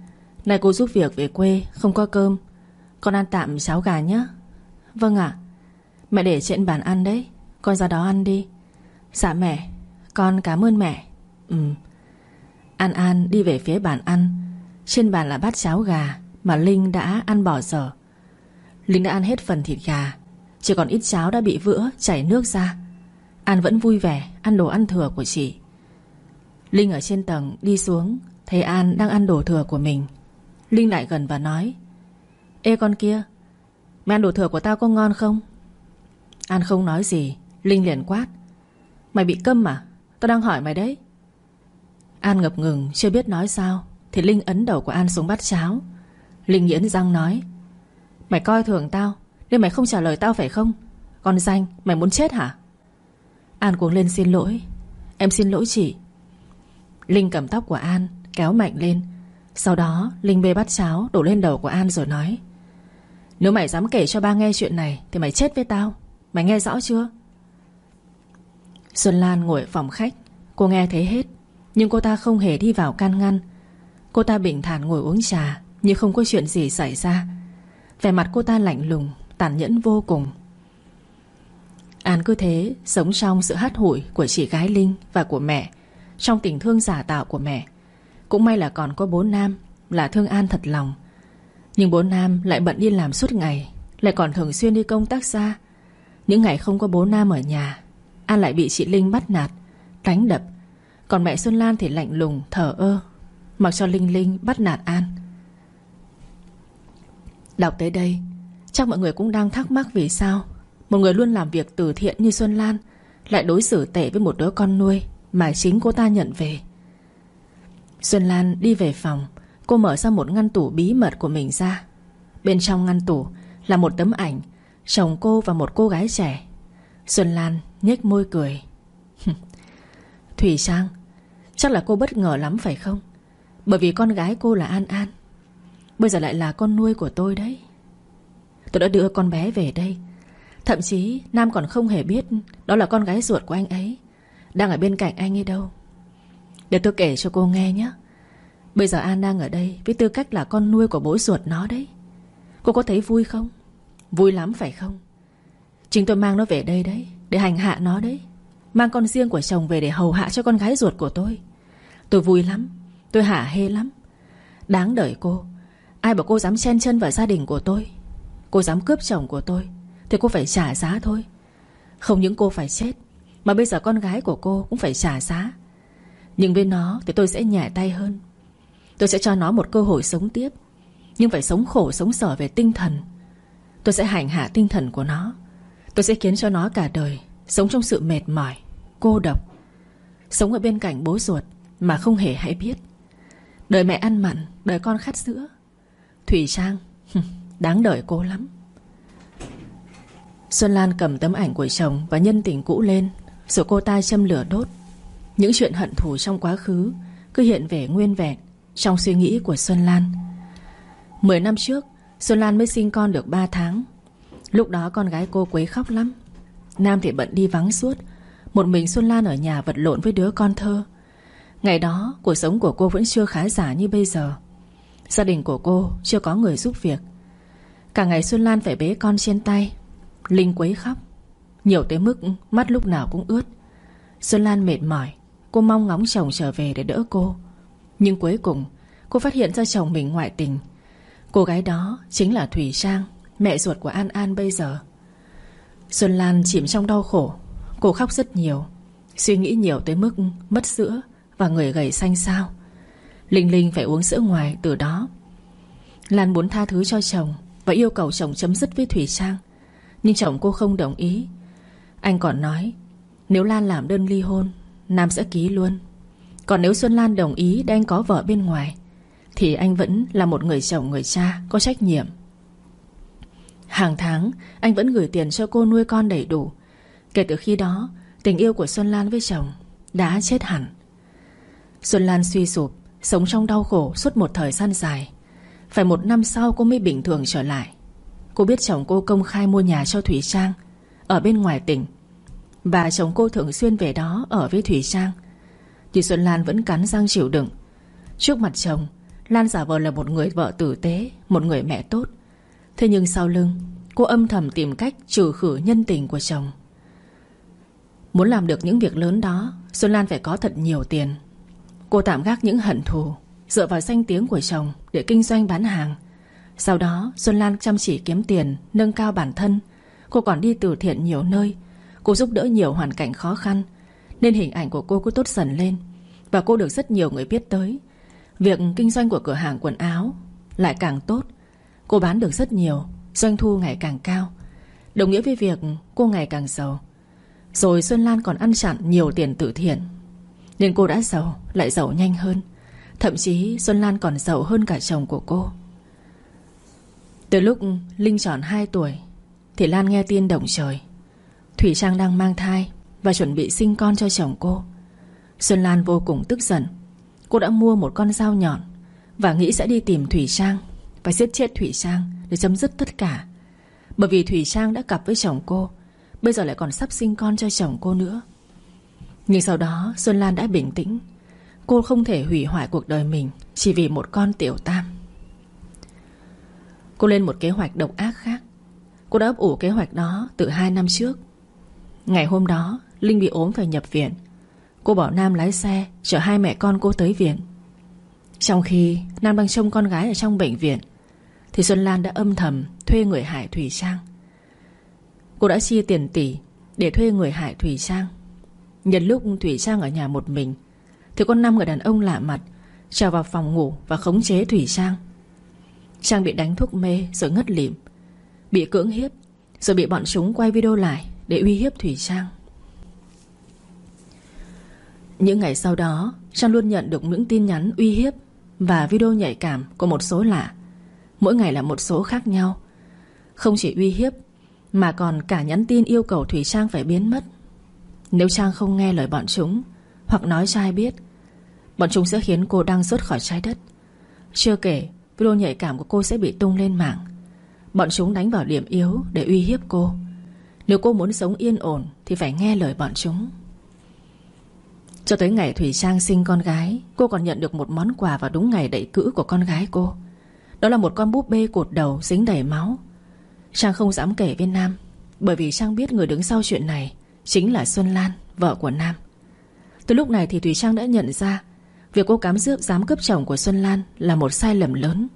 này cô giúp việc về quê, không có cơm. Con ăn tạm cháo gà nhé Vâng ạ. Mẹ để trên bàn ăn đấy. Con ra đó ăn đi. Dạ mẹ. Con cảm ơn mẹ. Ừ An An đi về phía bàn ăn. Trên bàn là bát cháo gà Mà Linh đã ăn bỏ dở. Linh đã ăn hết phần thịt gà. Chỉ còn ít cháo đã bị vữa, chảy nước ra. An vẫn vui vẻ Ăn đồ ăn thừa của chị. Linh ở trên tầng đi xuống, Thấy An đang ăn đồ thừa của mình. Linh lại gần và nói, Ê con kia, Mẹ ăn đồ thừa của tao có ngon không? An không nói gì. Linh liền quát, Mày bị câm à? Tao đang hỏi mày đấy. An ngập ngừng, chưa biết nói sao, Thì Linh ấn đầu của An xuống bát cháo. Linh nghiến răng nói, Mày coi thường tao, Nên mày không trả lời tao phải không? Con danh, mày muốn chết hả? An cuống lên xin lỗi, Em xin lỗi chị. Linh cầm tóc của An, kéo mạnh lên sau đó, Linh bê bát cháo, đổ lên đầu của An rồi nói, Nếu mày dám kể cho ba nghe chuyện này, Thì mày chết với tao. Mày nghe rõ chưa? Xuân Lan ngồi ở phòng khách. Cô nghe thấy hết, Nhưng cô ta không hề đi vào can ngăn. Cô ta bình thản ngồi uống trà, Như không có chuyện gì xảy ra. Vẻ mặt cô ta lạnh lùng, Tàn nhẫn vô cùng. An cứ thế, Sống trong sự hát hủi của chị gái Linh Và của mẹ, Trong tình thương giả tạo của mẹ. Cũng may là còn có bố Nam, Là thương An thật lòng. Nhưng bố Nam lại bận đi làm suốt ngày, Lại còn thường xuyên đi công tác xa. Những ngày không có bố Nam ở nhà, An lại bị chị Linh bắt nạt, Đánh đập. Còn mẹ Xuân Lan thì lạnh lùng thở ơ, Mặc cho Linh Linh bắt nạt An. Đọc tới đây, Chắc mọi người cũng đang thắc mắc vì sao Một người luôn làm việc từ thiện như Xuân Lan Lại đối xử tệ với một đứa con nuôi Mà chính cô ta nhận về. Xuân Lan đi về phòng. Cô mở ra một ngăn tủ bí mật của mình ra. Bên trong ngăn tủ Là một tấm ảnh, Chồng cô và một cô gái trẻ. Xuân Lan nhếch môi cười. Thủy Sang Chắc là cô bất ngờ lắm phải không? Bởi vì con gái cô là An An. Bây giờ lại là con nuôi của tôi đấy. Tôi đã đưa con bé về đây. Thậm chí Nam còn không hề biết Đó là con gái ruột của anh ấy. Đang ở bên cạnh anh ấy đâu. Để tôi kể cho cô nghe nhé. Bây giờ An đang ở đây Với tư cách là con nuôi của bố ruột nó đấy. Cô có thấy vui không? Vui lắm phải không? Chính tôi mang nó về đây đấy, Để hành hạ nó đấy. Mang con riêng của chồng về để hầu hạ cho con gái ruột của tôi. Tôi vui lắm, Tôi hả hê lắm. Đáng đợi cô, Ai bảo cô dám chen chân vào gia đình của tôi? Cô dám cướp chồng của tôi, Thì cô phải trả giá thôi. Không những cô phải chết, Mà bây giờ con gái của cô cũng phải trả giá. Nhưng với nó thì tôi sẽ nhẹ tay hơn. Tôi sẽ cho nó một cơ hội sống tiếp. Nhưng phải sống khổ, sống sở về tinh thần. Tôi sẽ hành hạ tinh thần của nó. Tôi sẽ khiến cho nó cả đời Sống trong sự mệt mỏi, Cô độc. Sống ở bên cạnh bố ruột Mà không hề hay biết. Đời mẹ ăn mặn, Đời con khát sữa. Thủy Trang Đáng đợi cô lắm. Xuân Lan cầm tấm ảnh của chồng Và nhân tình cũ lên, Rồi cô ta châm lửa đốt. Những chuyện hận thù trong quá khứ Cứ hiện về nguyên vẹn Trong suy nghĩ của Xuân Lan. Mười năm trước, Xuân Lan mới sinh con được ba tháng. Lúc đó con gái cô quấy khóc lắm. Nam thì bận đi vắng suốt. Một mình Xuân Lan ở nhà vật lộn với đứa con thơ. Ngày đó, cuộc sống của cô vẫn chưa khá giả như bây giờ. Gia đình của cô chưa có người giúp việc. Cả ngày Xuân Lan phải bế con trên tay. Linh quấy khóc. Nhiều tới mức mắt lúc nào cũng ướt. Xuân Lan mệt mỏi. Cô mong ngóng chồng trở về để đỡ cô. Nhưng cuối cùng, Cô phát hiện ra chồng mình ngoại tình. Cô gái đó chính là Thủy Trang, Mẹ ruột của An An bây giờ. Xuân Lan chìm trong đau khổ. Cô khóc rất nhiều, Suy nghĩ nhiều tới mức mất sữa Và người gầy xanh xao. Linh Linh phải uống sữa ngoài từ đó. Lan muốn tha thứ cho chồng Và yêu cầu chồng chấm dứt với Thủy Trang. Nhưng chồng cô không đồng ý. Anh còn nói, Nếu Lan làm đơn ly hôn Nam sẽ ký luôn. Còn nếu Xuân Lan đồng ý đang có vợ bên ngoài, Thì anh vẫn là một người chồng người cha Có trách nhiệm. Hàng tháng, anh vẫn gửi tiền cho cô nuôi con đầy đủ. Kể từ khi đó, Tình yêu của Xuân Lan với chồng Đã chết hẳn. Xuân Lan suy sụp, Sống trong đau khổ suốt một thời gian dài. Phải một năm sau cô mới bình thường trở lại. Cô biết chồng cô công khai mua nhà cho Thủy Trang, Ở bên ngoài tỉnh. Và chồng cô thường xuyên về đó Ở với Thủy Trang. Thì Xuân Lan vẫn cắn răng chịu đựng. Trước mặt chồng, Lan giả vờ là một người vợ tử tế, Một người mẹ tốt. Thế nhưng sau lưng, Cô âm thầm tìm cách trừ khử nhân tình của chồng. Muốn làm được những việc lớn đó, Xuân Lan phải có thật nhiều tiền. Cô tạm gác những hận thù, Dựa vào danh tiếng của chồng Để kinh doanh bán hàng. Sau đó, Xuân Lan chăm chỉ kiếm tiền, Nâng cao bản thân. Cô còn đi từ thiện nhiều nơi Cô giúp đỡ nhiều hoàn cảnh khó khăn, Nên hình ảnh của cô cứ tốt dần lên Và cô được rất nhiều người biết tới. Việc kinh doanh của cửa hàng quần áo Lại càng tốt, Cô bán được rất nhiều, Doanh thu ngày càng cao. Đồng nghĩa với việc cô ngày càng giàu. Rồi Xuân Lan còn ăn chặn nhiều tiền từ thiện, Nên cô đã giàu, Lại giàu nhanh hơn. Thậm chí Xuân Lan còn giàu hơn cả chồng của cô. Từ lúc Linh tròn 2 tuổi, Thì Lan nghe tin động trời. Thủy Trang đang mang thai Và chuẩn bị sinh con cho chồng cô. Xuân Lan vô cùng tức giận. Cô đã mua một con dao nhọn Và nghĩ sẽ đi tìm Thủy Trang Và giết chết Thủy Trang Để chấm dứt tất cả. Bởi vì Thủy Trang đã cặp với chồng cô, Bây giờ lại còn sắp sinh con cho chồng cô nữa. Nhưng sau đó, Xuân Lan đã bình tĩnh. Cô không thể hủy hoại cuộc đời mình Chỉ vì một con tiểu tam. Cô lên một kế hoạch độc ác khác. Cô đã ấp ủ kế hoạch đó từ hai năm trước. Ngày hôm đó, Linh bị ốm phải nhập viện. Cô bảo Nam lái xe Chở hai mẹ con cô tới viện. Trong khi Nam đang trông con gái ở trong bệnh viện, Thì Xuân Lan đã âm thầm Thuê người Hải Thủy Trang. Cô đã chia tiền tỷ Để thuê người Hải Thủy Trang. Nhân lúc Thủy Trang ở nhà một mình, Thì con năm người đàn ông lạ mặt Trèo vào phòng ngủ và khống chế Thủy Trang. Trang bị đánh thuốc mê rồi ngất lịm, Bị cưỡng hiếp Rồi bị bọn chúng quay video lại. Để uy hiếp Thủy Trang. Những ngày sau đó, Trang luôn nhận được những tin nhắn uy hiếp Và video nhạy cảm của một số lạ. Mỗi ngày là một số khác nhau. Không chỉ uy hiếp, Mà còn cả nhắn tin yêu cầu Thủy Trang phải biến mất. Nếu Trang không nghe lời bọn chúng, Hoặc nói cho ai biết, Bọn chúng sẽ khiến cô đang xuất khỏi trái đất. Chưa kể, Video nhạy cảm của cô sẽ bị tung lên mạng. Bọn chúng đánh vào điểm yếu để uy hiếp cô. Nếu cô muốn sống yên ổn Thì phải nghe lời bọn chúng. Cho tới ngày Thủy Trang sinh con gái Cô còn nhận được một món quà vào đúng ngày đẩy cữ của con gái cô. Đó là một con búp bê cột đầu dính đầy máu. Trang không dám kể với Nam Bởi vì Trang biết người đứng sau chuyện này Chính là Xuân Lan, vợ của Nam. Từ lúc này thì Thủy Trang đã nhận ra Việc cô cám dước dám cướp chồng của Xuân Lan Là một sai lầm lớn.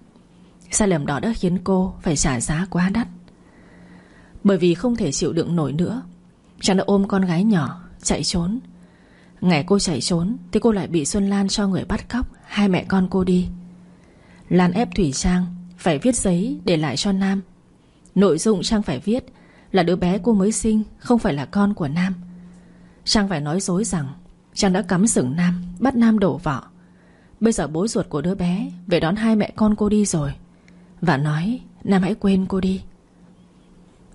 Sai lầm đó đã khiến cô phải trả giá quá đắt. Bởi vì không thể chịu đựng nổi nữa. Chàng đã ôm con gái nhỏ, Chạy trốn. Ngày cô chạy trốn, Thì cô lại bị Xuân Lan cho người bắt cóc, Hai mẹ con cô đi. Lan ép Thủy Trang Phải viết giấy để lại cho Nam. Nội dung Trang phải viết Là đứa bé cô mới sinh Không phải là con của Nam. Trang phải nói dối rằng Trang đã cắm sừng Nam, Bắt Nam đổ vỏ Bây giờ bố ruột của đứa bé Về đón hai mẹ con cô đi rồi. Và nói, Nam hãy quên cô đi.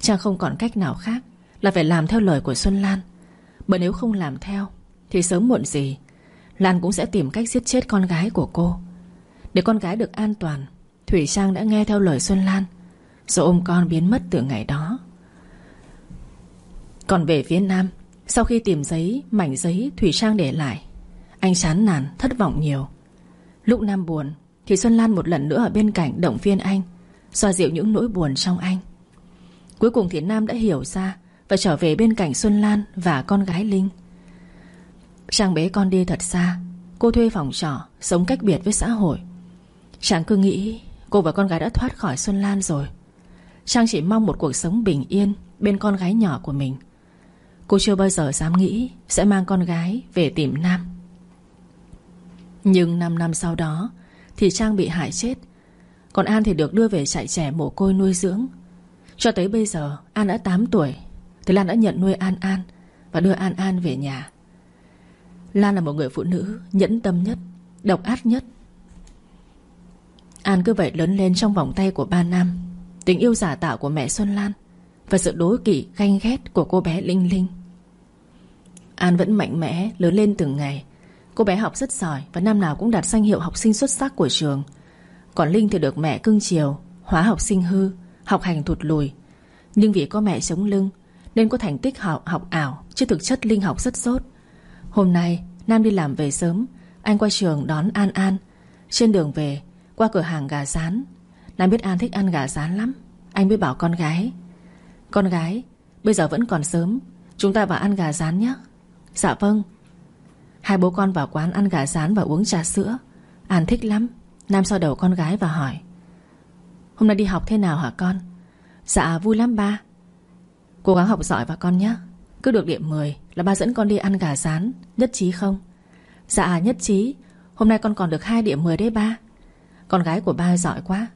Trang không còn cách nào khác Là phải làm theo lời của Xuân Lan. Bởi nếu không làm theo, Thì sớm muộn gì, Lan cũng sẽ tìm cách giết chết con gái của cô. Để con gái được an toàn, Thủy Trang đã nghe theo lời Xuân Lan. Rồi ôm con biến mất từ ngày đó. Còn về phía Nam, Sau khi tìm giấy, Mảnh giấy Thủy Trang để lại, Anh chán nản, thất vọng nhiều. Lúc Nam buồn, Thì Xuân Lan một lần nữa ở bên cạnh động viên anh, Xoa dịu những nỗi buồn trong anh. Cuối cùng thì Nam đã hiểu ra Và trở về bên cạnh Xuân Lan Và con gái Linh. Trang bế con đi thật xa, Cô thuê phòng trọ, Sống cách biệt với xã hội. Trang cứ nghĩ Cô và con gái đã thoát khỏi Xuân Lan rồi. Trang chỉ mong một cuộc sống bình yên Bên con gái nhỏ của mình. Cô chưa bao giờ dám nghĩ Sẽ mang con gái về tìm Nam. Nhưng 5 năm sau đó Thì Trang bị hại chết. Còn An thì được đưa về trại trẻ mồ côi nuôi dưỡng. Cho tới bây giờ, An đã 8 tuổi, Thì Lan đã nhận nuôi An An Và đưa An An về nhà. Lan là một người phụ nữ nhẫn tâm nhất, Độc ác nhất. An cứ vậy lớn lên trong vòng tay của ba Nam, Tình yêu giả tạo của mẹ Xuân Lan Và sự đối kỵ, ganh ghét của cô bé Linh Linh. An vẫn mạnh mẽ lớn lên từng ngày. Cô bé học rất giỏi Và năm nào cũng đạt danh hiệu học sinh xuất sắc của trường. Còn Linh thì được mẹ cưng chiều, Hóa học sinh hư. Học hành thụt lùi. Nhưng vì có mẹ chống lưng, Nên có thành tích học học ảo, Chứ thực chất Linh học rất sốt. Hôm nay, Nam đi làm về sớm, Anh qua trường đón An An. Trên đường về, Qua cửa hàng gà rán. Nam biết An thích ăn gà rán lắm. Anh mới bảo con gái Con gái, Bây giờ vẫn còn sớm. Chúng ta vào ăn gà rán nhé. Dạ vâng. Hai bố con vào quán ăn gà rán và uống trà sữa. An thích lắm. Nam so đầu con gái và hỏi Hôm nay đi học thế nào hả con? Dạ vui lắm ba. Cố gắng học giỏi và con nhé. Cứ được điểm 10 là ba dẫn con đi ăn gà rán, Nhất trí không? Dạ nhất trí. Hôm nay con còn được 2 điểm 10 đấy ba. Con gái của ba giỏi quá.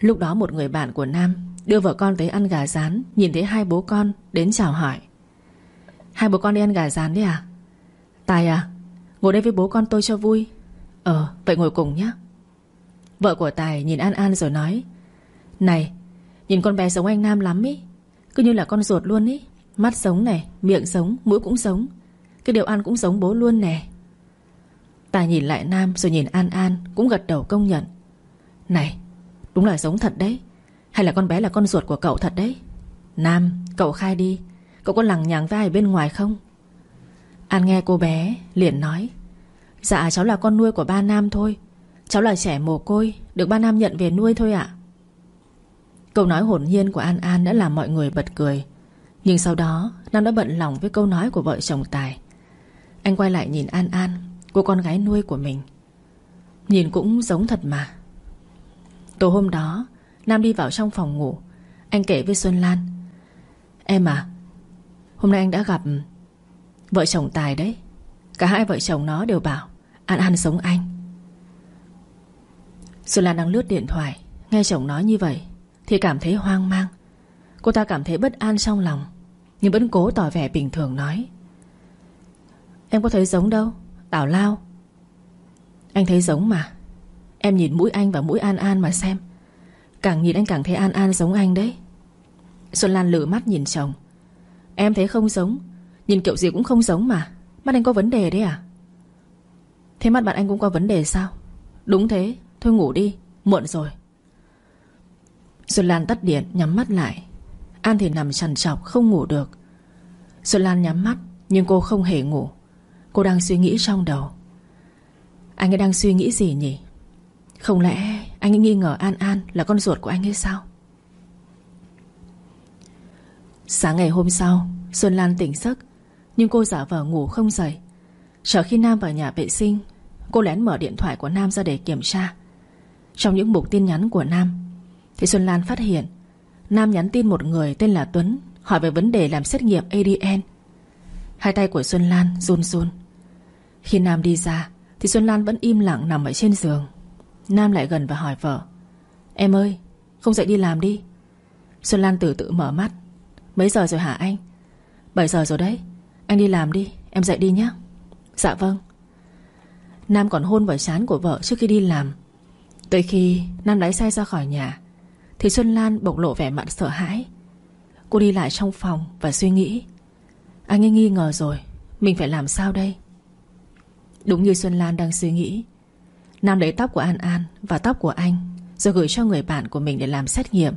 Lúc đó một người bạn của Nam Đưa vợ con tới ăn gà rán, Nhìn thấy hai bố con đến chào hỏi. Hai bố con đi ăn gà rán đấy à? Tài à Ngồi đây với bố con tôi cho vui. Ờ vậy ngồi cùng nhé. Vợ của Tài nhìn An An rồi nói Này Nhìn con bé giống anh Nam lắm ý. Cứ như là con ruột luôn ý. Mắt giống này, miệng giống, mũi cũng giống Cái điều ăn cũng giống bố luôn nè. Tài nhìn lại Nam rồi nhìn An An Cũng gật đầu công nhận. Này, đúng là giống thật đấy. Hay là con bé là con ruột của cậu thật đấy. Nam, cậu khai đi. Cậu có lằng nhằng với ai bên ngoài không? An nghe cô bé liền nói Dạ cháu là con nuôi của ba Nam thôi. Cháu là trẻ mồ côi, Được ba Nam nhận về nuôi thôi ạ. Câu nói hồn nhiên của An An đã làm mọi người bật cười. Nhưng sau đó, Nam đã bận lòng với câu nói của vợ chồng Tài. Anh quay lại nhìn An An, Cô con gái nuôi của mình. Nhìn cũng giống thật mà. Tối hôm đó, Nam đi vào trong phòng ngủ. Anh kể với Xuân Lan. Em à Hôm nay anh đã gặp ừ, Vợ chồng Tài đấy. Cả hai vợ chồng nó đều bảo, An An sống anh. Xuân Lan đang lướt điện thoại, Nghe chồng nói như vậy Thì cảm thấy hoang mang. Cô ta cảm thấy bất an trong lòng, Nhưng vẫn cố tỏ vẻ bình thường nói. Em có thấy giống đâu Tảo lao. Anh thấy giống mà. Em nhìn mũi anh và mũi An An mà xem. Càng nhìn anh càng thấy An An giống anh đấy. Xuân Lan lử mắt nhìn chồng. Em thấy không giống, Nhìn kiểu gì cũng không giống mà. Mắt anh có vấn đề đấy à? Thế mắt bạn anh cũng có vấn đề sao? Đúng thế. Thôi ngủ đi, Muộn rồi. Xuân Lan tắt điện, nhắm mắt lại. An thì nằm trằn trọc không ngủ được. Xuân Lan nhắm mắt, Nhưng cô không hề ngủ. Cô đang suy nghĩ trong đầu. Anh ấy đang suy nghĩ gì nhỉ? Không lẽ anh ấy nghi ngờ An An Là con ruột của anh ấy sao? Sáng ngày hôm sau, Xuân Lan tỉnh giấc, Nhưng cô giả vờ ngủ không dậy. Chờ khi Nam vào nhà vệ sinh, Cô lén mở điện thoại của Nam ra để kiểm tra. Trong những mục tin nhắn của Nam. Thì Xuân Lan phát hiện, Nam nhắn tin một người tên là Tuấn, Hỏi về vấn đề làm xét nghiệm ADN Hai tay của Xuân Lan run run. Khi Nam đi ra, Thì Xuân Lan vẫn im lặng nằm ở trên giường. Nam lại gần và hỏi vợ, Em ơi, không dậy đi làm đi. Xuân Lan từ tự mở mắt. Mấy giờ rồi hả anh? 7 giờ rồi đấy. Anh đi làm đi, Em dậy đi nhé. Dạ vâng. Nam còn hôn vào chán của vợ trước khi đi làm. Tới khi Nam lái xe ra khỏi nhà, Thì Xuân Lan bộc lộ vẻ mặt sợ hãi. Cô đi lại trong phòng và suy nghĩ. Anh ấy nghi ngờ rồi, Mình phải làm sao đây? Đúng như Xuân Lan đang suy nghĩ, Nam lấy tóc của An An và tóc của anh Rồi gửi cho người bạn của mình để làm xét nghiệm.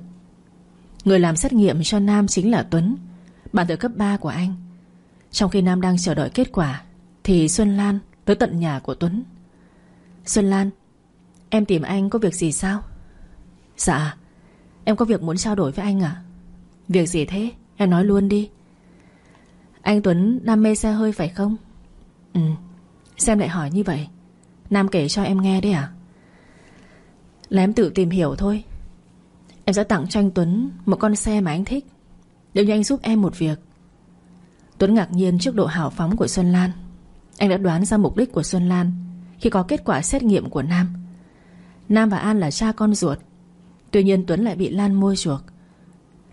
Người làm xét nghiệm cho Nam chính là Tuấn, Bạn từ cấp 3 của anh. Trong khi Nam đang chờ đợi kết quả, Thì Xuân Lan tới tận nhà của Tuấn. Xuân Lan Em tìm anh có việc gì sao? Dạ Em có việc muốn trao đổi với anh à Việc gì thế? Em nói luôn đi. Anh Tuấn đam mê xe hơi phải không? Ừ Xem lại hỏi như vậy. Nam kể cho em nghe đấy à Là em tự tìm hiểu thôi. Em sẽ tặng cho anh Tuấn Một con xe mà anh thích. Nếu như anh giúp em một việc. Tuấn ngạc nhiên trước độ hào phóng của Xuân Lan. Anh đã đoán ra mục đích của Xuân Lan Khi có kết quả xét nghiệm của Nam. Nam và An là cha con ruột. Tuy nhiên Tuấn lại bị Lan mua chuộc.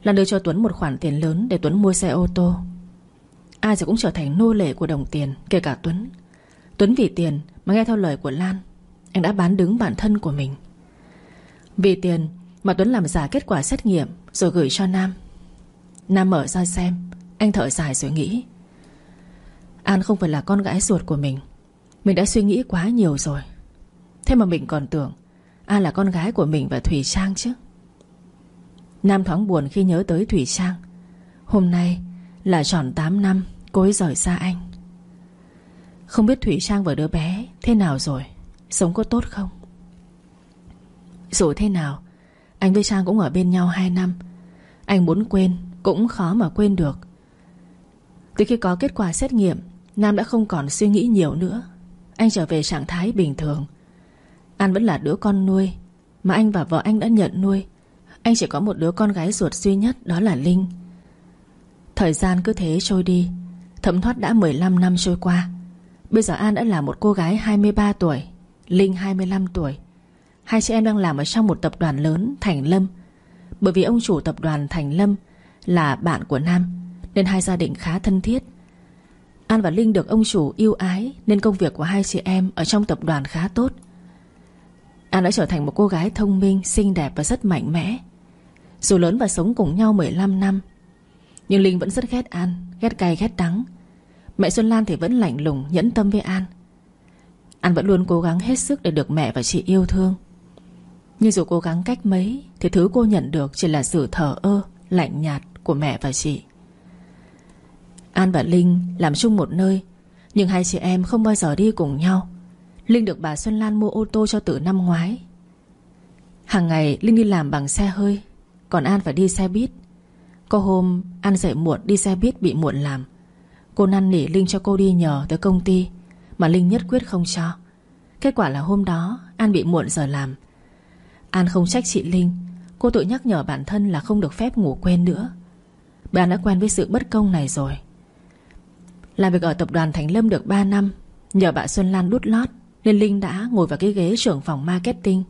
Lan đưa cho Tuấn một khoản tiền lớn Để Tuấn mua xe ô tô. Ai rồi cũng trở thành nô lệ của đồng tiền, Kể cả Tuấn. Tuấn vì tiền mà nghe theo lời của Lan, Anh đã bán đứng bản thân của mình. Vì tiền mà Tuấn làm giả kết quả xét nghiệm Rồi gửi cho Nam. Nam mở ra xem, Anh thở dài rồi nghĩ. An không phải là con gái ruột của mình. Mình đã suy nghĩ quá nhiều rồi. Thế mà mình còn tưởng A là con gái của mình và Thủy Trang chứ. Nam thoáng buồn khi nhớ tới Thủy Trang. Hôm nay là tròn 8 năm Cô ấy rời xa anh. Không biết Thủy Trang và đứa bé Thế nào rồi, Sống có tốt không? Dù thế nào, anh với Trang cũng ở bên nhau 2 năm. Anh muốn quên Cũng khó mà quên được. Từ khi có kết quả xét nghiệm, Nam đã không còn suy nghĩ nhiều nữa. Anh trở về trạng thái bình thường. An vẫn là đứa con nuôi, Mà anh và vợ anh đã nhận nuôi. Anh chỉ có một đứa con gái ruột duy nhất, Đó là Linh. Thời gian cứ thế trôi đi, Thấm thoát đã 15 năm trôi qua. Bây giờ An đã là một cô gái 23 tuổi, Linh 25 tuổi. Hai chị em đang làm ở trong một tập đoàn lớn, Thành Lâm. Bởi vì ông chủ tập đoàn Thành Lâm Là bạn của Nam, Nên hai gia đình khá thân thiết. An và Linh được ông chủ yêu ái, Nên công việc của hai chị em Ở trong tập đoàn khá tốt. An đã trở thành một cô gái thông minh, Xinh đẹp và rất mạnh mẽ. Dù lớn và sống cùng nhau 15 năm, Nhưng Linh vẫn rất ghét An Ghét cay, ghét đắng. Mẹ Xuân Lan thì vẫn lạnh lùng, nhẫn tâm với An. An vẫn luôn cố gắng hết sức Để được mẹ và chị yêu thương. Nhưng dù cố gắng cách mấy, Thì thứ cô nhận được chỉ là sự thờ ơ, Lạnh nhạt của mẹ và chị. An và Linh làm chung một nơi, Nhưng hai chị em không bao giờ đi cùng nhau. Linh được bà Xuân Lan mua ô tô cho từ năm ngoái. Hàng ngày, Linh đi làm bằng xe hơi, Còn An phải đi xe buýt. Có hôm, An dậy muộn đi xe buýt bị muộn làm. Cô năn nỉ Linh cho cô đi nhờ tới công ty, Mà Linh nhất quyết không cho. Kết quả là hôm đó, An bị muộn giờ làm. An không trách chị Linh, Cô tự nhắc nhở bản thân là không được phép ngủ quên nữa. Bà đã quen với sự bất công này rồi. Làm việc ở tập đoàn Thành Lâm được 3 năm, Nhờ bà Xuân Lan đút lót. Nên Linh đã ngồi vào cái ghế trưởng phòng marketing.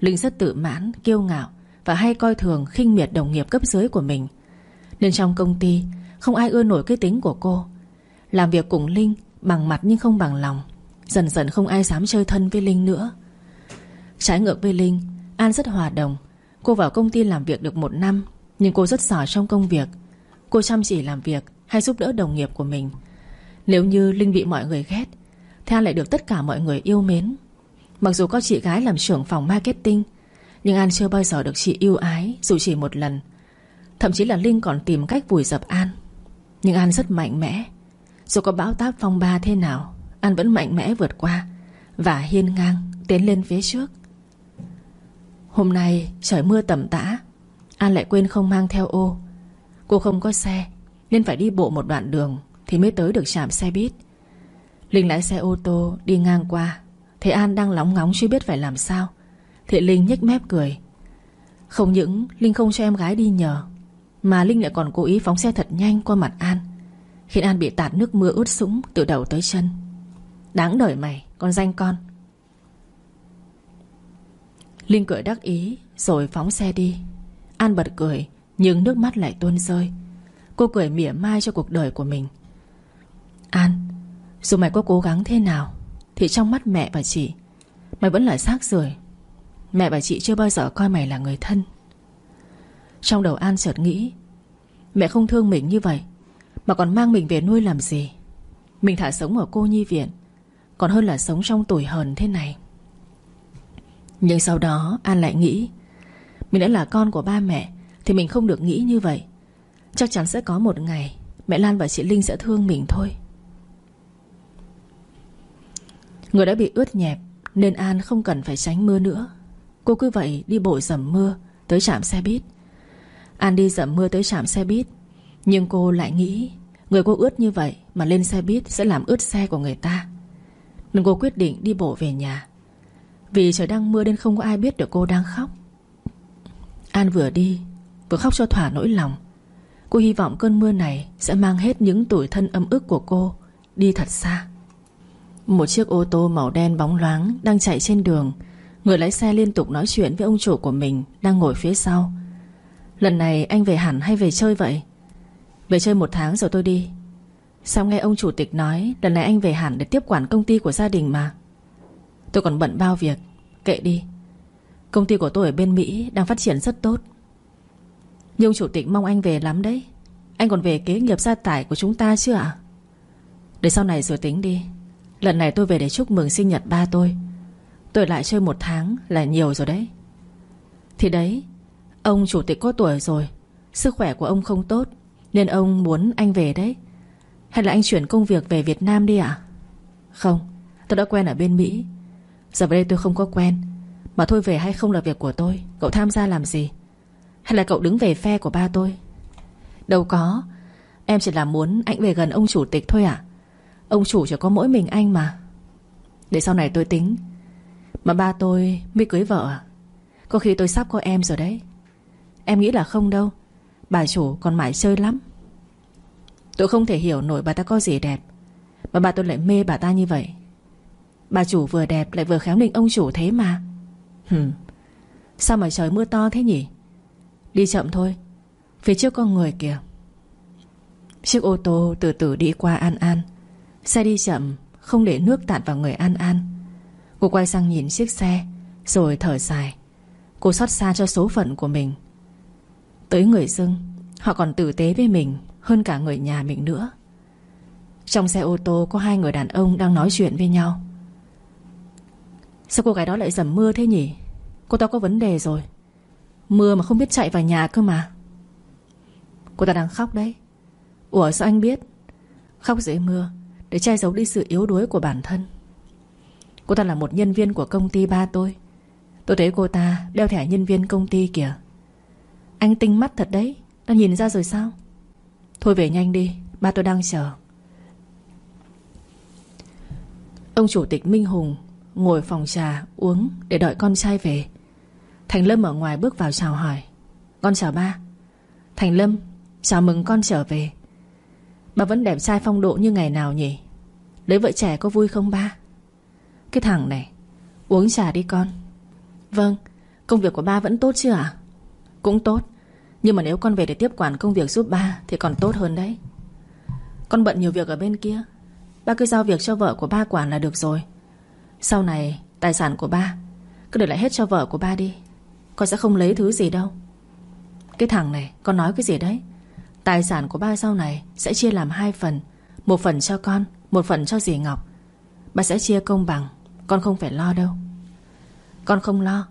Linh rất tự mãn, kiêu ngạo Và hay coi thường khinh miệt đồng nghiệp cấp dưới của mình. Nên trong công ty Không ai ưa nổi cái tính của cô. Làm việc cùng Linh Bằng mặt nhưng không bằng lòng. Dần dần không ai dám chơi thân với Linh nữa. Trái ngược với Linh An rất hòa đồng. Cô vào công ty làm việc được một năm Nhưng cô rất giỏi trong công việc. Cô chăm chỉ làm việc hay giúp đỡ đồng nghiệp của mình. Nếu như Linh bị mọi người ghét thì An lại được tất cả mọi người yêu mến. Mặc dù có chị gái làm trưởng phòng marketing, Nhưng An chưa bao giờ được chị yêu ái, Dù chỉ một lần. Thậm chí là Linh còn tìm cách vùi dập An. Nhưng An rất mạnh mẽ. Dù có bão táp phong ba thế nào, An vẫn mạnh mẽ vượt qua Và hiên ngang tiến lên phía trước. Hôm nay trời mưa tầm tã, An lại quên không mang theo ô. Cô không có xe, Nên phải đi bộ một đoạn đường Thì mới tới được trạm xe buýt. Linh lái xe ô tô đi ngang qua. Thấy An đang lóng ngóng chưa biết phải làm sao. Thì Linh nhếch mép cười. Không những Linh không cho em gái đi nhờ, Mà Linh lại còn cố ý phóng xe thật nhanh qua mặt An, Khiến An bị tạt nước mưa ướt sũng Từ đầu tới chân. Đáng đời mày, con danh con. Linh cười đắc ý, Rồi phóng xe đi. An bật cười, Nhưng nước mắt lại tuôn rơi. Cô cười mỉa mai cho cuộc đời của mình. An dù mày có cố gắng thế nào, Thì trong mắt mẹ và chị, Mày vẫn là xác rồi Mẹ và chị chưa bao giờ coi mày là người thân. Trong đầu An chợt nghĩ, Mẹ không thương mình như vậy, Mà còn mang mình về nuôi làm gì? Mình thả sống ở cô nhi viện, Còn hơn là sống trong tuổi hờn thế này. Nhưng sau đó, An lại nghĩ, Mình đã là con của ba mẹ, Thì mình không được nghĩ như vậy. Chắc chắn sẽ có một ngày, Mẹ Lan và chị Linh sẽ thương mình thôi. Người đã bị ướt nhẹp, Nên An không cần phải tránh mưa nữa. Cô cứ vậy đi bộ dầm mưa Tới trạm xe buýt. An đi dầm mưa tới trạm xe buýt, Nhưng cô lại nghĩ Người cô ướt như vậy mà lên xe buýt Sẽ làm ướt xe của người ta. Nên cô quyết định đi bộ về nhà. Vì trời đang mưa nên không có ai biết được cô đang khóc. An vừa đi, Vừa khóc cho thỏa nỗi lòng. Cô hy vọng cơn mưa này Sẽ mang hết những tuổi thân âm ức của cô Đi thật xa. Một chiếc ô tô màu đen bóng loáng Đang chạy trên đường. Người lái xe liên tục nói chuyện với ông chủ của mình Đang ngồi phía sau. Lần này anh về hẳn hay về chơi vậy? Về chơi một tháng rồi tôi đi. Sao nghe ông chủ tịch nói Lần này anh về hẳn để tiếp quản công ty của gia đình mà? Tôi còn bận bao việc. Kệ đi. Công ty của tôi ở bên Mỹ đang phát triển rất tốt. Nhưng chủ tịch mong anh về lắm đấy. Anh còn về kế nghiệp gia tải của chúng ta chưa ạ? Để sau này rồi tính đi. Lần này tôi về để chúc mừng sinh nhật ba tôi. Tôi lại chơi một tháng là nhiều rồi đấy. Thì đấy, Ông chủ tịch có tuổi rồi, Sức khỏe của ông không tốt, Nên ông muốn anh về đấy. Hay là anh chuyển công việc về Việt Nam đi ạ? Không, Tôi đã quen ở bên Mỹ. Giờ về đây tôi không có quen, Mà thôi về hay không là việc của tôi, Cậu tham gia làm gì? Hay là cậu đứng về phe của ba tôi? Đâu có, Em chỉ là muốn anh về gần ông chủ tịch thôi à Ông chủ chỉ có mỗi mình anh mà. Để sau này tôi tính, Mà ba tôi mới cưới vợ à? Có khi tôi sắp có em rồi đấy. Em nghĩ là không đâu. Bà chủ còn mãi chơi lắm. Tôi không thể hiểu nổi bà ta có gì đẹp, Mà bà tôi lại mê bà ta như vậy. Bà chủ vừa đẹp lại vừa khéo ninh ông chủ thế mà. Hừm, Sao mà trời mưa to thế nhỉ? Đi chậm thôi, Phía trước có người kìa. Chiếc ô tô từ từ đi qua An An. Xe đi chậm, Không để nước tạt vào người An An. Cô quay sang nhìn chiếc xe, Rồi thở dài. Cô xót xa cho số phận của mình. Tới người dưng Họ còn tử tế với mình Hơn cả người nhà mình nữa. Trong xe ô tô, có hai người đàn ông đang nói chuyện với nhau. Sao cô gái đó lại dầm mưa thế nhỉ? Cô ta có vấn đề rồi. Mưa mà không biết chạy vào nhà cơ mà. Cô ta đang khóc đấy. Ủa, sao anh biết? Khóc dưới mưa. Để che giấu đi sự yếu đuối của bản thân. Cô ta là một nhân viên của công ty ba tôi. Tôi thấy cô ta đeo thẻ nhân viên công ty kìa. Anh tinh mắt thật đấy, Đã nhìn ra rồi sao? Thôi về nhanh đi, Ba tôi đang chờ. Ông chủ tịch Minh Hùng Ngồi phòng trà uống để đợi con trai về. Thành Lâm ở ngoài bước vào chào hỏi. Con chào ba. Thành Lâm, chào mừng con trở về. Bà vẫn đẹp trai phong độ như ngày nào nhỉ? Lấy vợ trẻ có vui không ba? Cái thằng này, Uống trà đi con. Vâng Công việc của ba vẫn tốt chưa? ạ? Cũng tốt, Nhưng mà nếu con về để tiếp quản công việc giúp ba Thì còn tốt hơn đấy. Con bận nhiều việc ở bên kia. Ba cứ giao việc cho vợ của ba quản là được rồi. Sau này, tài sản của ba, Cứ để lại hết cho vợ của ba đi. Con sẽ không lấy thứ gì đâu. Cái thằng này, con nói cái gì đấy? Tài sản của ba sau này Sẽ chia làm hai phần, Một phần cho con, Một phần cho dì Ngọc. Ba sẽ chia công bằng, Con không phải lo đâu. Con không lo,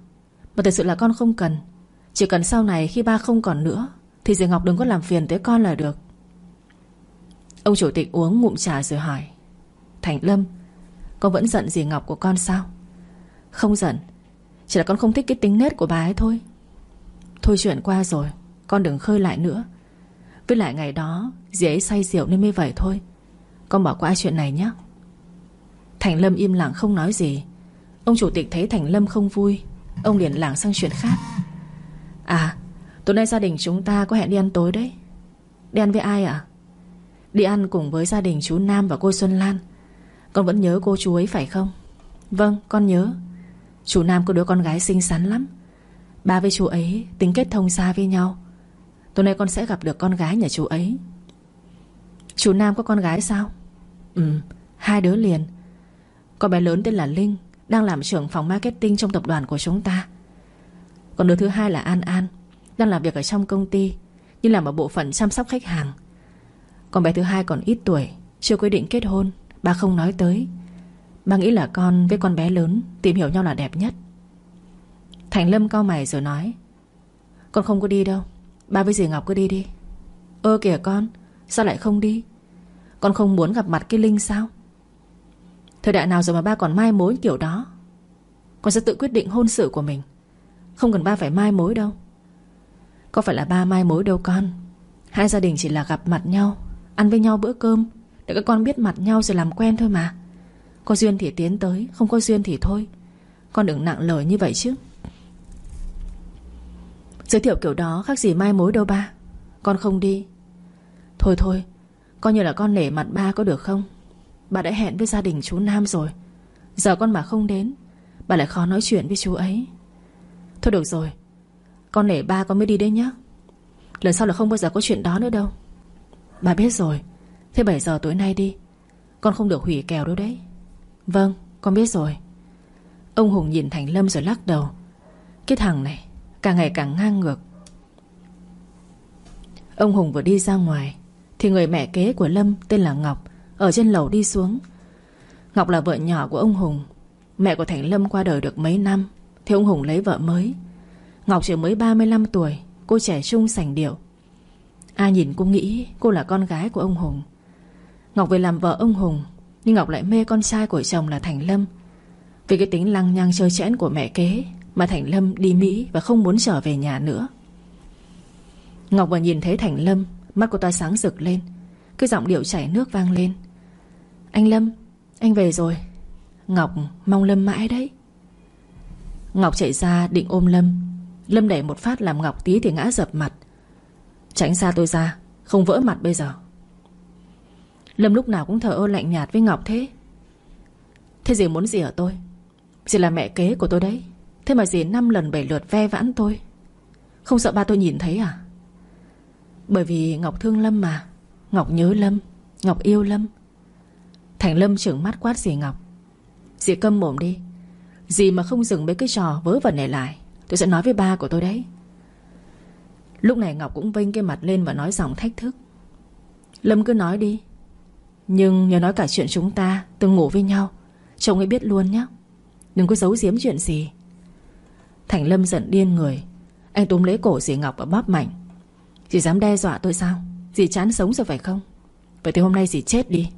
Mà thật sự là con không cần. Chỉ cần sau này khi ba không còn nữa, Thì dì Ngọc đừng có làm phiền tới con là được. Ông chủ tịch uống ngụm trà rồi hỏi, Thành Lâm, Con vẫn giận dì Ngọc của con sao? Không giận, Chỉ là con không thích cái tính nết của bà ấy thôi. Thôi chuyện qua rồi, Con đừng khơi lại nữa. Với lại ngày đó, Dì ấy say rượu nên mới vậy thôi. Con bỏ qua chuyện này nhé. Thành Lâm im lặng không nói gì. Ông chủ tịch thấy Thành Lâm không vui, Ông liền lảng sang chuyện khác. À Tối nay gia đình chúng ta có hẹn đi ăn tối đấy. Đi ăn với ai ạ? Đi ăn cùng với gia đình chú Nam và cô Xuân Lan. Con vẫn nhớ cô chú ấy phải không? Vâng con nhớ. Chú Nam có đứa con gái xinh xắn lắm. Ba với chú ấy tính kết thông xa với nhau. Tối nay con sẽ gặp được con gái nhà chú ấy. Chú Nam có con gái sao? Ừ Hai đứa liền. Con bé lớn tên là Linh, Đang làm trưởng phòng marketing trong tập đoàn của chúng ta. Còn đứa thứ hai là An An, Đang làm việc ở trong công ty, Nhưng làm ở bộ phận chăm sóc khách hàng. Con bé thứ hai còn ít tuổi, Chưa quyết định kết hôn Ba không nói tới. Ba nghĩ là con với con bé lớn Tìm hiểu nhau là đẹp nhất. Thành Lâm cau mày rồi nói, Con không có đi đâu. Ba với dì Ngọc cứ đi đi. Ơ kìa con, Sao lại không đi? Con không muốn gặp mặt cái Linh sao? Thời đại nào rồi mà ba còn mai mối kiểu đó? Con sẽ tự quyết định hôn sự của mình. Không cần ba phải mai mối đâu. Có phải là ba mai mối đâu con? Hai gia đình chỉ là gặp mặt nhau, Ăn với nhau bữa cơm, Để các con biết mặt nhau rồi làm quen thôi mà. Có duyên thì tiến tới, Không có duyên thì thôi. Con đừng nặng lời như vậy chứ. Giới thiệu kiểu đó khác gì mai mối đâu ba. Con không đi. Thôi thôi, Coi như là con nể mặt ba có được không? Bà đã hẹn với gia đình chú Nam rồi. Giờ con mà không đến, Bà lại khó nói chuyện với chú ấy. Thôi được rồi, Con nể ba con mới đi đấy nhá. Lần sau là không bao giờ có chuyện đó nữa đâu. Bà biết rồi, Thế 7 giờ tối nay đi. Con không được hủy kèo đâu đấy. Vâng con biết rồi. Ông Hùng nhìn Thành Lâm rồi lắc đầu. Cái thằng này Càng ngày càng ngang ngược. Ông Hùng vừa đi ra ngoài, Thì người mẹ kế của Lâm tên là Ngọc, Ở trên lầu đi xuống. Ngọc là vợ nhỏ của ông Hùng. Mẹ của Thành Lâm qua đời được mấy năm, Thì ông Hùng lấy vợ mới. Ngọc chỉ mới 35 tuổi, Cô trẻ trung sành điệu. Ai nhìn cũng nghĩ cô là con gái của ông Hùng. Ngọc về làm vợ ông Hùng, Nhưng Ngọc lại mê con trai của chồng là Thành Lâm. Vì cái tính lăng nhăng chơi chẽn của mẹ kế mà Thành Lâm đi Mỹ Và không muốn trở về nhà nữa. Ngọc vừa nhìn thấy Thành Lâm, Mắt cô ta sáng rực lên. Cái giọng điệu chảy nước vang lên. Anh Lâm, Anh về rồi. Ngọc mong Lâm mãi đấy. Ngọc chạy ra định ôm Lâm. Lâm đẩy một phát làm Ngọc tí thì ngã dập mặt. Tránh xa tôi ra, Không vỡ mặt bây giờ. Lâm lúc nào cũng thở ơ lạnh nhạt với Ngọc thế. Thế gì muốn gì ở tôi? Dì là mẹ kế của tôi đấy. Thế mà dì năm lần bảy lượt ve vãn tôi. Không sợ ba tôi nhìn thấy à? Bởi vì Ngọc thương Lâm mà. Ngọc nhớ Lâm. Ngọc yêu Lâm. Thành Lâm trưởng mắt quát dì Ngọc. Dì câm mồm đi. Dì mà không dừng mấy cái trò vớ vẩn này lại, Tôi sẽ nói với ba của tôi đấy. Lúc này Ngọc cũng vênh cái mặt lên Và nói giọng thách thức. Lâm cứ nói đi. Nhưng nhớ nói cả chuyện chúng ta, Từng ngủ với nhau. Chồng ấy biết luôn nhé Đừng có giấu giếm chuyện gì. Thành Lâm giận điên người. Anh túm lấy cổ dì Ngọc và bóp mạnh. Dì dám đe dọa tôi sao? Dì chán sống rồi phải không? Vậy thì hôm nay dì chết đi.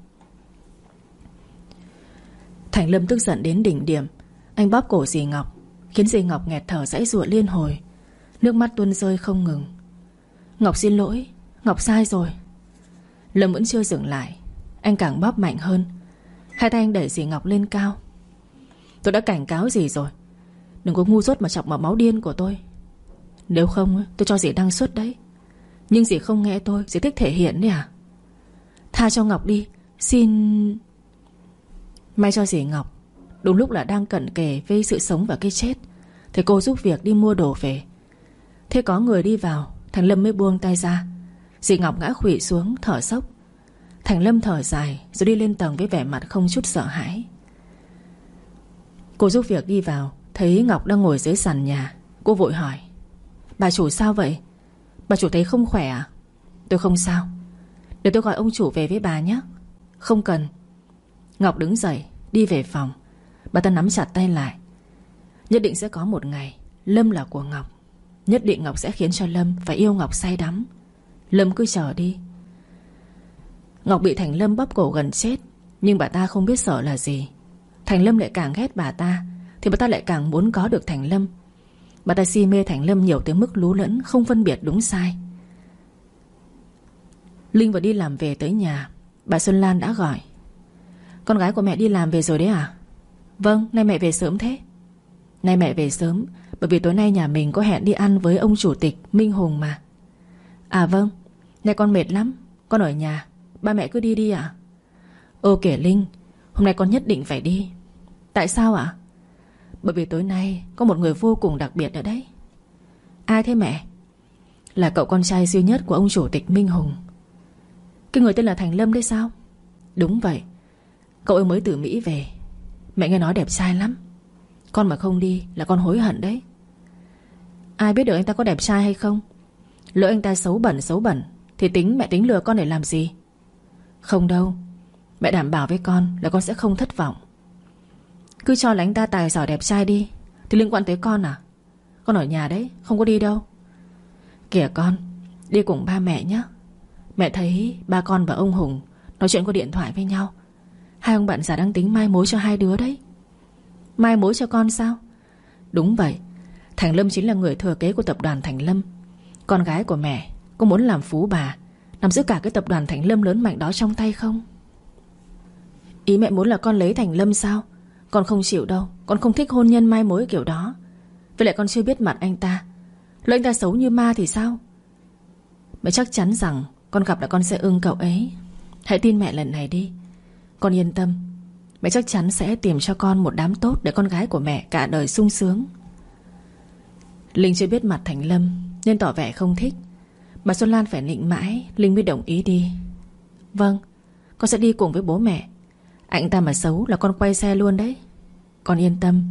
Thành Lâm tức giận đến đỉnh điểm. Anh bóp cổ dì Ngọc, Khiến dì Ngọc nghẹt thở dãy ruộng liên hồi. Nước mắt tuôn rơi không ngừng. Ngọc xin lỗi, Ngọc sai rồi. Lâm vẫn chưa dừng lại. Anh càng bóp mạnh hơn. Hai tay anh đẩy dì Ngọc lên cao. Tôi đã cảnh cáo dì rồi. Đừng có ngu dốt mà chọc vào máu điên của tôi. Nếu không tôi cho dì đăng xuất đấy. Nhưng dì không nghe tôi, Dì thích thể hiện đấy à? Tha cho Ngọc đi. Xin May cho dì Ngọc. Đúng lúc là đang cận kề với sự sống và cái chết, Thì cô giúp việc đi mua đồ về. Thế có người đi vào, Thằng Lâm mới buông tay ra. Dì Ngọc ngã khủy xuống, thở sốc. Thành Lâm thở dài, Rồi đi lên tầng với vẻ mặt không chút sợ hãi. Cô giúp việc đi vào. Thấy Ngọc đang ngồi dưới sàn nhà, Cô vội hỏi. Bà chủ sao vậy? Bà chủ thấy không khỏe à? Tôi không sao. Để tôi gọi ông chủ về với bà nhé. Không cần. Ngọc đứng dậy, đi về phòng. Bà ta nắm chặt tay lại. Nhất định sẽ có một ngày, Lâm là của Ngọc. Nhất định Ngọc sẽ khiến cho Lâm phải yêu Ngọc say đắm. Lâm cứ chờ đi. Ngọc bị Thành Lâm bóp cổ gần chết, Nhưng bà ta không biết sợ là gì. Thành Lâm lại càng ghét bà ta. Thì bà ta lại càng muốn có được Thành Lâm. Bà ta si mê Thành Lâm nhiều tới mức lú lẫn Không phân biệt đúng sai. Linh vừa đi làm về tới nhà Bà Xuân Lan đã gọi. Con gái của mẹ đi làm về rồi đấy à? Vâng, nay mẹ về sớm thế. Nay mẹ về sớm Bởi vì tối nay nhà mình có hẹn đi ăn với ông chủ tịch Minh Hùng mà. À vâng, nay con mệt lắm Con ở nhà, ba mẹ cứ đi đi ạ. À? Ô kể Linh Hôm nay con nhất định phải đi. Tại sao ạ? Bởi vì tối nay có một người vô cùng đặc biệt ở đấy Ai thế mẹ? Là cậu con trai duy nhất của ông chủ tịch Minh Hùng. Cái người tên là Thành Lâm đấy sao? Đúng vậy. Cậu ấy mới từ Mỹ về. Mẹ nghe nói đẹp trai lắm. Con mà không đi là con hối hận đấy. Ai biết được anh ta có đẹp trai hay không? Lỡ anh ta xấu bẩn xấu bẩn, Thì tính mẹ tính lừa con để làm gì? Không đâu. Mẹ đảm bảo với con là con sẽ không thất vọng. Cứ cho là anh ta tài giỏi đẹp trai đi. Thì liên quan tới con à? Con ở nhà đấy, không có đi đâu. Kìa con, Đi cùng ba mẹ nhé Mẹ thấy ba con và ông Hùng Nói chuyện qua điện thoại với nhau. Hai ông bạn già đang tính mai mối cho hai đứa đấy. Mai mối cho con sao? Đúng vậy, Thành Lâm chính là người thừa kế của tập đoàn Thành Lâm. Con gái của mẹ Có muốn làm phú bà Nằm giữ cả cái tập đoàn Thành Lâm lớn mạnh đó trong tay không? Ý mẹ muốn là con lấy Thành Lâm sao? Con không chịu đâu. Con không thích hôn nhân mai mối kiểu đó. Với lại con chưa biết mặt anh ta. Lỡ anh ta xấu như ma thì sao? Mẹ chắc chắn rằng Con gặp là con sẽ ưng cậu ấy. Hãy tin mẹ lần này đi. Con yên tâm. Mẹ chắc chắn sẽ tìm cho con một đám tốt Để con gái của mẹ cả đời sung sướng. Linh chưa biết mặt Thành Lâm, Nên tỏ vẻ không thích. Bà Xuân Lan phải nịnh mãi, Linh mới đồng ý đi. Vâng Con sẽ đi cùng với bố mẹ. Anh ta mà xấu là con quay xe luôn đấy. Con yên tâm.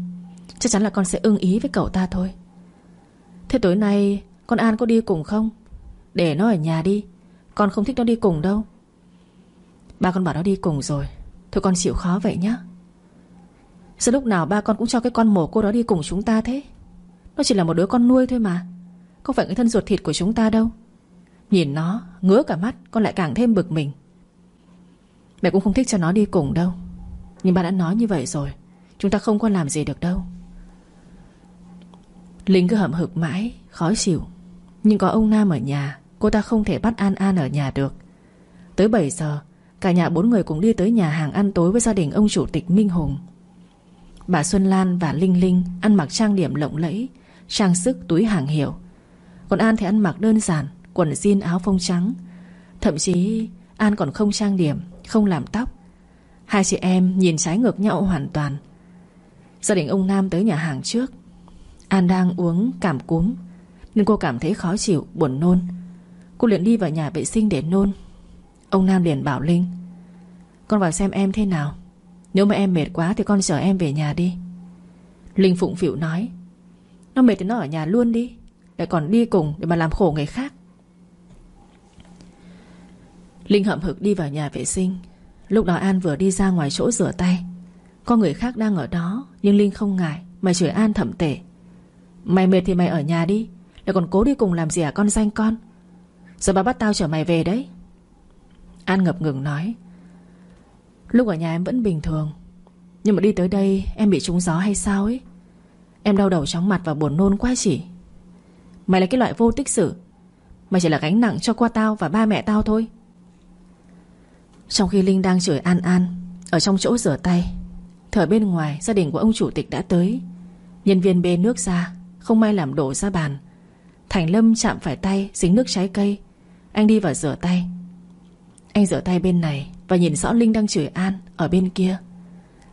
Chắc chắn là con sẽ ưng ý với cậu ta thôi. Thế tối nay, Con An có đi cùng không? Để nó ở nhà đi. Con không thích nó đi cùng đâu. Ba con bảo nó đi cùng rồi. Thôi con chịu khó vậy nhá. Sao lúc nào ba con cũng cho cái con mồ cô đó đi cùng chúng ta thế? Nó chỉ là một đứa con nuôi thôi mà. Không phải người thân ruột thịt của chúng ta đâu? Nhìn nó, ngứa cả mắt, Con lại càng thêm bực mình. Mẹ cũng không thích cho nó đi cùng đâu. Nhưng ba đã nói như vậy rồi, Chúng ta không có làm gì được đâu. Linh cứ hậm hực mãi, Khó chịu. Nhưng có ông Nam ở nhà, Cô ta không thể bắt An An ở nhà được. Tới 7 giờ, Cả nhà bốn người cùng đi tới nhà hàng ăn tối Với gia đình ông chủ tịch Minh Hùng. Bà Xuân Lan và Linh Linh Ăn mặc trang điểm lộng lẫy, Trang sức túi hàng hiệu. Còn An thì ăn mặc đơn giản, Quần jean áo phông trắng. Thậm chí, An còn không trang điểm. Không làm tóc. Hai chị em nhìn trái ngược nhau hoàn toàn. Gia đình ông Nam tới nhà hàng trước. An đang uống cảm cúm Nên cô cảm thấy khó chịu, buồn nôn. Cô liền đi vào nhà vệ sinh để nôn. Ông Nam liền bảo Linh Con vào xem em thế nào. Nếu mà em mệt quá thì con chở em về nhà đi. Linh phụng phịu nói Nó mệt thì nó ở nhà luôn đi Lại còn đi cùng để mà làm khổ người khác. Linh hậm hực đi vào nhà vệ sinh. Lúc đó An vừa đi ra ngoài chỗ rửa tay. Có người khác đang ở đó, Nhưng Linh không ngại, Mà chửi An thậm tệ. Mày mệt thì mày ở nhà đi, Lại còn cố đi cùng làm gì à con danh con? Giờ bà bắt tao chở mày về đấy. An ngập ngừng nói, Lúc ở nhà em vẫn bình thường, Nhưng mà đi tới đây em bị trúng gió hay sao ấy? Em đau đầu chóng mặt và buồn nôn quá chỉ Mày là cái loại vô tích sự Mày chỉ là gánh nặng cho qua tao và ba mẹ tao thôi. Trong khi Linh đang chửi An An, Ở trong chỗ rửa tay, Thở bên ngoài, gia đình của ông chủ tịch đã tới. Nhân viên bê nước ra, Không may làm đổ ra bàn. Thành Lâm chạm phải tay, dính nước trái cây. Anh đi vào rửa tay. Anh rửa tay bên này Và nhìn rõ Linh đang chửi An Ở bên kia.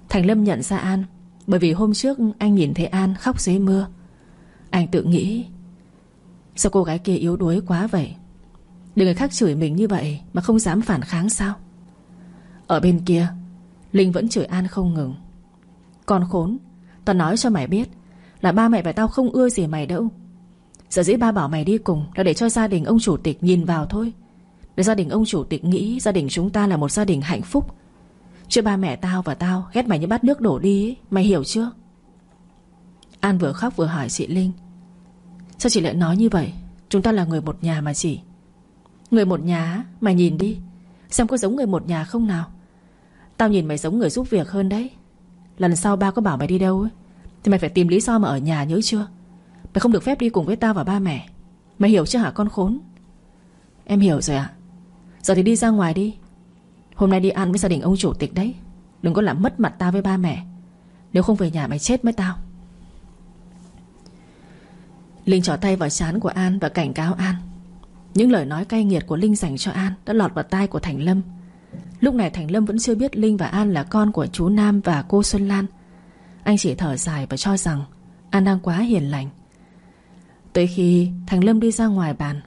Thành Lâm nhận ra An, Bởi vì hôm trước anh nhìn thấy An khóc dưới mưa. Anh tự nghĩ, Sao cô gái kia yếu đuối quá vậy? Để người khác chửi mình như vậy Mà không dám phản kháng sao? Ở bên kia. Linh vẫn chửi An không ngừng. Con khốn, Tao nói cho mày biết Là ba mẹ và tao không ưa gì mày đâu. Giờ dĩ ba bảo mày đi cùng Là để cho gia đình ông chủ tịch nhìn vào thôi. Để gia đình ông chủ tịch nghĩ Gia đình chúng ta là một gia đình hạnh phúc. Chứ ba mẹ tao và tao ghét mày như bát nước đổ đi ấy. Mày hiểu chưa? An vừa khóc vừa hỏi chị Linh. Sao chị lại nói như vậy? Chúng ta là người một nhà mà chị. Người một nhà Mày nhìn đi, Xem có giống người một nhà không nào? Tao nhìn mày giống người giúp việc hơn đấy. Lần sau ba có bảo mày đi đâu ấy, Thì mày phải tìm lý do mà ở nhà nhớ chưa? Mày không được phép đi cùng với tao và ba mẹ. Mày hiểu chưa hả con khốn? Em hiểu rồi ạ. Giờ thì đi ra ngoài đi. Hôm nay đi ăn với gia đình ông chủ tịch đấy. Đừng có làm mất mặt tao với ba mẹ. Nếu không về nhà mày chết với tao. Linh trỏ tay vào chán của An Và cảnh cáo An. Những lời nói cay nghiệt của Linh dành cho An Đã lọt vào tai của Thành Lâm. Lúc này Thành Lâm vẫn chưa biết Linh và An là con của chú Nam và cô Xuân Lan. Anh chỉ thở dài và cho rằng An đang quá hiền lành. Tới khi Thành Lâm đi ra ngoài bàn,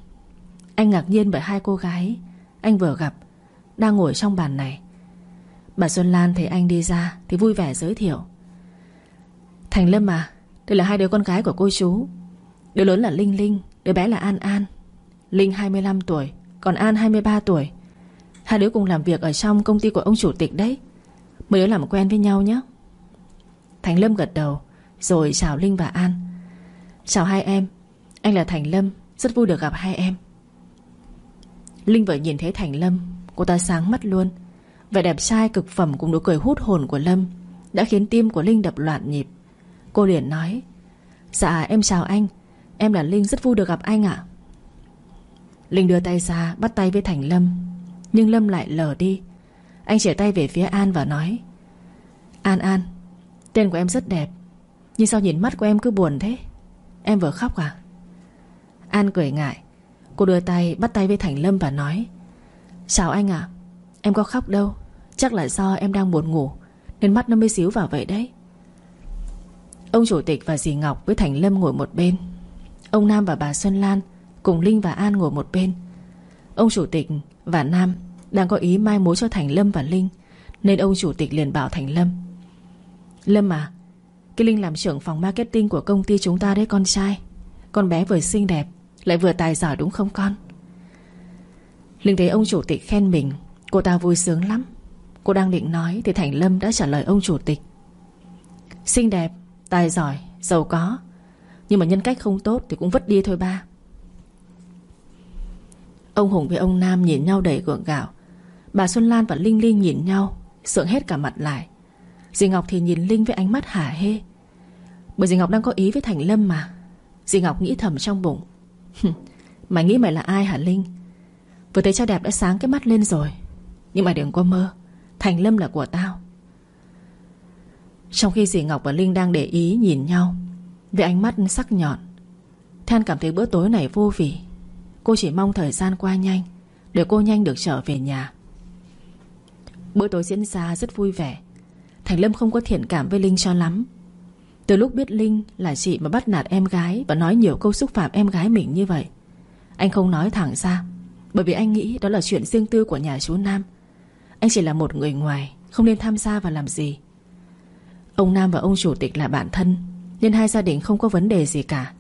Anh ngạc nhiên bởi hai cô gái Anh vừa gặp Đang ngồi trong bàn này. Bà Xuân Lan thấy anh đi ra Thì vui vẻ giới thiệu. Thành Lâm à Đây là hai đứa con gái của cô chú. Đứa lớn là Linh Linh, Đứa bé là An An. Linh 25 tuổi, Còn An 23 tuổi. Hai đứa cùng làm việc ở trong công ty của ông chủ tịch đấy. Mấy đứa làm quen với nhau nhé. Thành Lâm gật đầu, Rồi chào Linh và An. Chào hai em. Anh là Thành Lâm, Rất vui được gặp hai em. Linh vừa nhìn thấy Thành Lâm, Cô ta sáng mắt luôn. Vẻ đẹp trai cực phẩm cùng nụ cười hút hồn của Lâm Đã khiến tim của Linh đập loạn nhịp. Cô liền nói Dạ em chào anh. Em là Linh, rất vui được gặp anh ạ. Linh đưa tay ra, bắt tay với Thành Lâm. Nhưng Lâm lại lờ đi. Anh chỉ tay về phía An và nói, An An, Tên của em rất đẹp, Nhưng sao nhìn mắt của em cứ buồn thế? Em vừa khóc à? An cười ngại. Cô đưa tay, bắt tay với Thành Lâm và nói Chào anh ạ? Em có khóc đâu. Chắc là do em đang buồn ngủ, Nên mắt nó mới xíu vào vậy đấy. Ông chủ tịch và dì Ngọc với Thành Lâm ngồi một bên. Ông Nam và bà Xuân Lan Cùng Linh và An ngồi một bên. Ông chủ tịch và Nam Đang có ý mai mối cho Thành Lâm và Linh Nên ông chủ tịch liền bảo Thành Lâm. Lâm à Cái Linh làm trưởng phòng marketing của công ty chúng ta đấy con trai. Con bé vừa xinh đẹp Lại vừa tài giỏi đúng không con? Linh thấy ông chủ tịch khen mình Cô ta vui sướng lắm. Cô đang định nói Thì Thành Lâm đã trả lời ông chủ tịch. Xinh đẹp, tài giỏi, giàu có Nhưng mà nhân cách không tốt Thì cũng vứt đi thôi ba. Ông Hùng với ông Nam nhìn nhau đầy gượng gạo. Bà Xuân Lan và Linh Linh nhìn nhau, Sượng hết cả mặt lại. Dì Ngọc thì nhìn Linh với ánh mắt hả hê. Bởi dì Ngọc đang có ý với Thành Lâm mà. Dì Ngọc nghĩ thầm trong bụng. Mày nghĩ mày là ai hả Linh? Vừa thấy cha đẹp đã sáng cái mắt lên rồi. Nhưng mà đừng có mơ, Thành Lâm là của tao. Trong khi dì Ngọc và Linh đang để ý nhìn nhau, Với ánh mắt sắc nhọn, Than cảm thấy bữa tối này vô vị. Cô chỉ mong thời gian qua nhanh, Để cô nhanh được trở về nhà. Bữa tối diễn ra rất vui vẻ. Thành Lâm không có thiện cảm với Linh cho lắm. Từ lúc biết Linh là chị mà bắt nạt em gái Và nói nhiều câu xúc phạm em gái mình như vậy, Anh không nói thẳng ra, Bởi vì anh nghĩ đó là chuyện riêng tư của nhà chú Nam. Anh chỉ là một người ngoài, Không nên tham gia và làm gì. Ông Nam và ông chủ tịch là bạn thân, Nên hai gia đình không có vấn đề gì cả.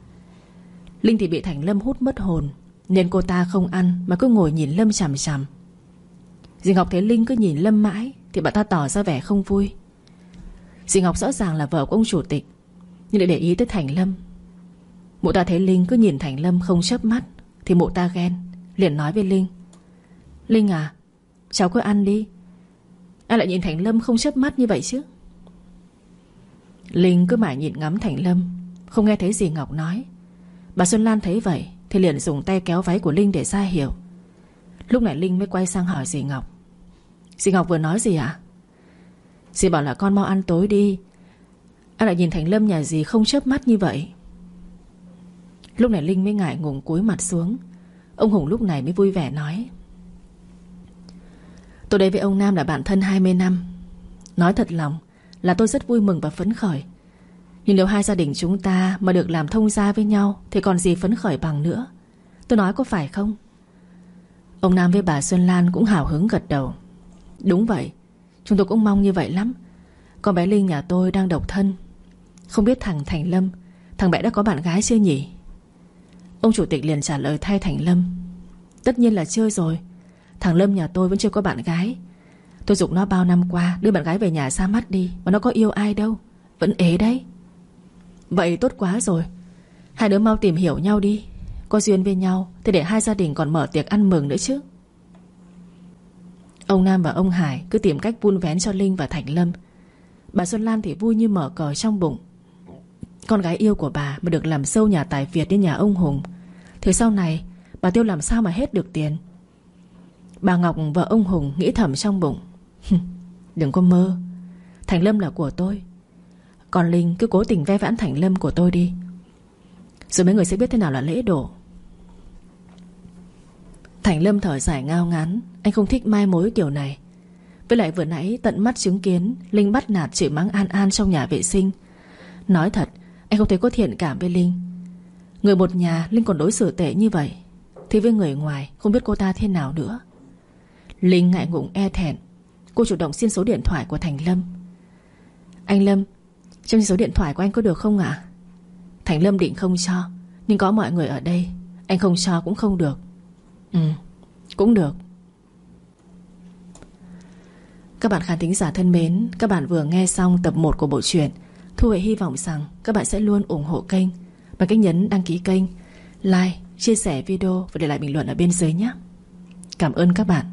Linh thì bị Thành Lâm hút mất hồn. Nên cô ta không ăn Mà cứ ngồi nhìn Lâm chằm chằm. Dì Ngọc thấy Linh cứ nhìn Lâm mãi Thì bà ta tỏ ra vẻ không vui. Dì Ngọc rõ ràng là vợ của ông chủ tịch, Nhưng lại để ý tới Thành Lâm. Mụ ta thấy Linh cứ nhìn Thành Lâm không chớp mắt Thì mụ ta ghen, Liền nói với Linh. Linh à Cháu cứ ăn đi. Ai lại nhìn Thành Lâm không chớp mắt như vậy chứ? Linh cứ mãi nhìn ngắm Thành Lâm, Không nghe thấy gì Ngọc nói. Bà Xuân Lan thấy vậy thì liền dùng tay kéo váy của Linh để ra hiểu Lúc này Linh mới quay sang hỏi dì Ngọc. Dì Ngọc vừa nói gì ạ? Dì bảo là con mau ăn tối đi. Anh lại nhìn Thành Lâm nhà dì không chớp mắt như vậy. Lúc này Linh mới ngại ngùng cúi mặt xuống. Ông Hùng lúc này mới vui vẻ nói. Tôi đây với ông Nam là bạn thân 20 năm. Nói thật lòng Là tôi rất vui mừng và phấn khởi. Nhưng nếu hai gia đình chúng ta Mà được làm thông gia với nhau, Thì còn gì phấn khởi bằng nữa. Tôi nói có phải không? Ông Nam với bà Xuân Lan cũng hào hứng gật đầu. Đúng vậy, Chúng tôi cũng mong như vậy lắm. Con bé Linh nhà tôi đang độc thân. Không biết thằng Thành Lâm, Thằng bé đã có bạn gái chưa nhỉ? Ông chủ tịch liền trả lời thay Thành Lâm. Tất nhiên là chưa rồi. Thằng Lâm nhà tôi vẫn chưa có bạn gái. Tôi dục nó bao năm qua, Đưa bạn gái về nhà xa mắt đi, Mà nó có yêu ai đâu. Vẫn ế đấy. Vậy tốt quá rồi. Hai đứa mau tìm hiểu nhau đi. Có duyên với nhau, Thì để hai gia đình còn mở tiệc ăn mừng nữa chứ. Ông Nam và ông Hải cứ tìm cách vun vén cho Linh và Thành Lâm. Bà Xuân Lan thì vui như mở cờ trong bụng. Con gái yêu của bà mà được làm sâu nhà tài Việt đến nhà ông Hùng. Thì sau này, bà Tiêu làm sao mà hết được tiền? Bà Ngọc và ông Hùng nghĩ thầm trong bụng. [laughs] Đừng có mơ. Thành Lâm là của tôi. Còn Linh, cứ cố tình ve vãn Thành Lâm của tôi đi. Rồi mấy người sẽ biết thế nào là lễ đổ Thành Lâm thở dài ngao ngán, Anh không thích mai mối kiểu này. Với lại vừa nãy tận mắt chứng kiến, Linh bắt nạt chửi mắng An An trong nhà vệ sinh. Nói thật, Anh không thấy có thiện cảm với Linh. Người một nhà, Linh còn đối xử tệ như vậy. Thì với người ngoài, không biết cô ta thế nào nữa. Linh ngại ngùng e thẹn. Cô chủ động xin số điện thoại của Thành Lâm. Anh Lâm cho số điện thoại của anh có được không ạ? Thành Lâm định không cho Nhưng có mọi người ở đây. Anh không cho cũng không được. Ừ cũng được. Các bạn khán thính giả thân mến Các bạn vừa nghe xong tập 1 của bộ truyện Thu Huệ hy vọng rằng các bạn sẽ luôn ủng hộ kênh. Bằng cách nhấn đăng ký kênh Like, chia sẻ video và để lại bình luận ở bên dưới nhé. Cảm ơn các bạn.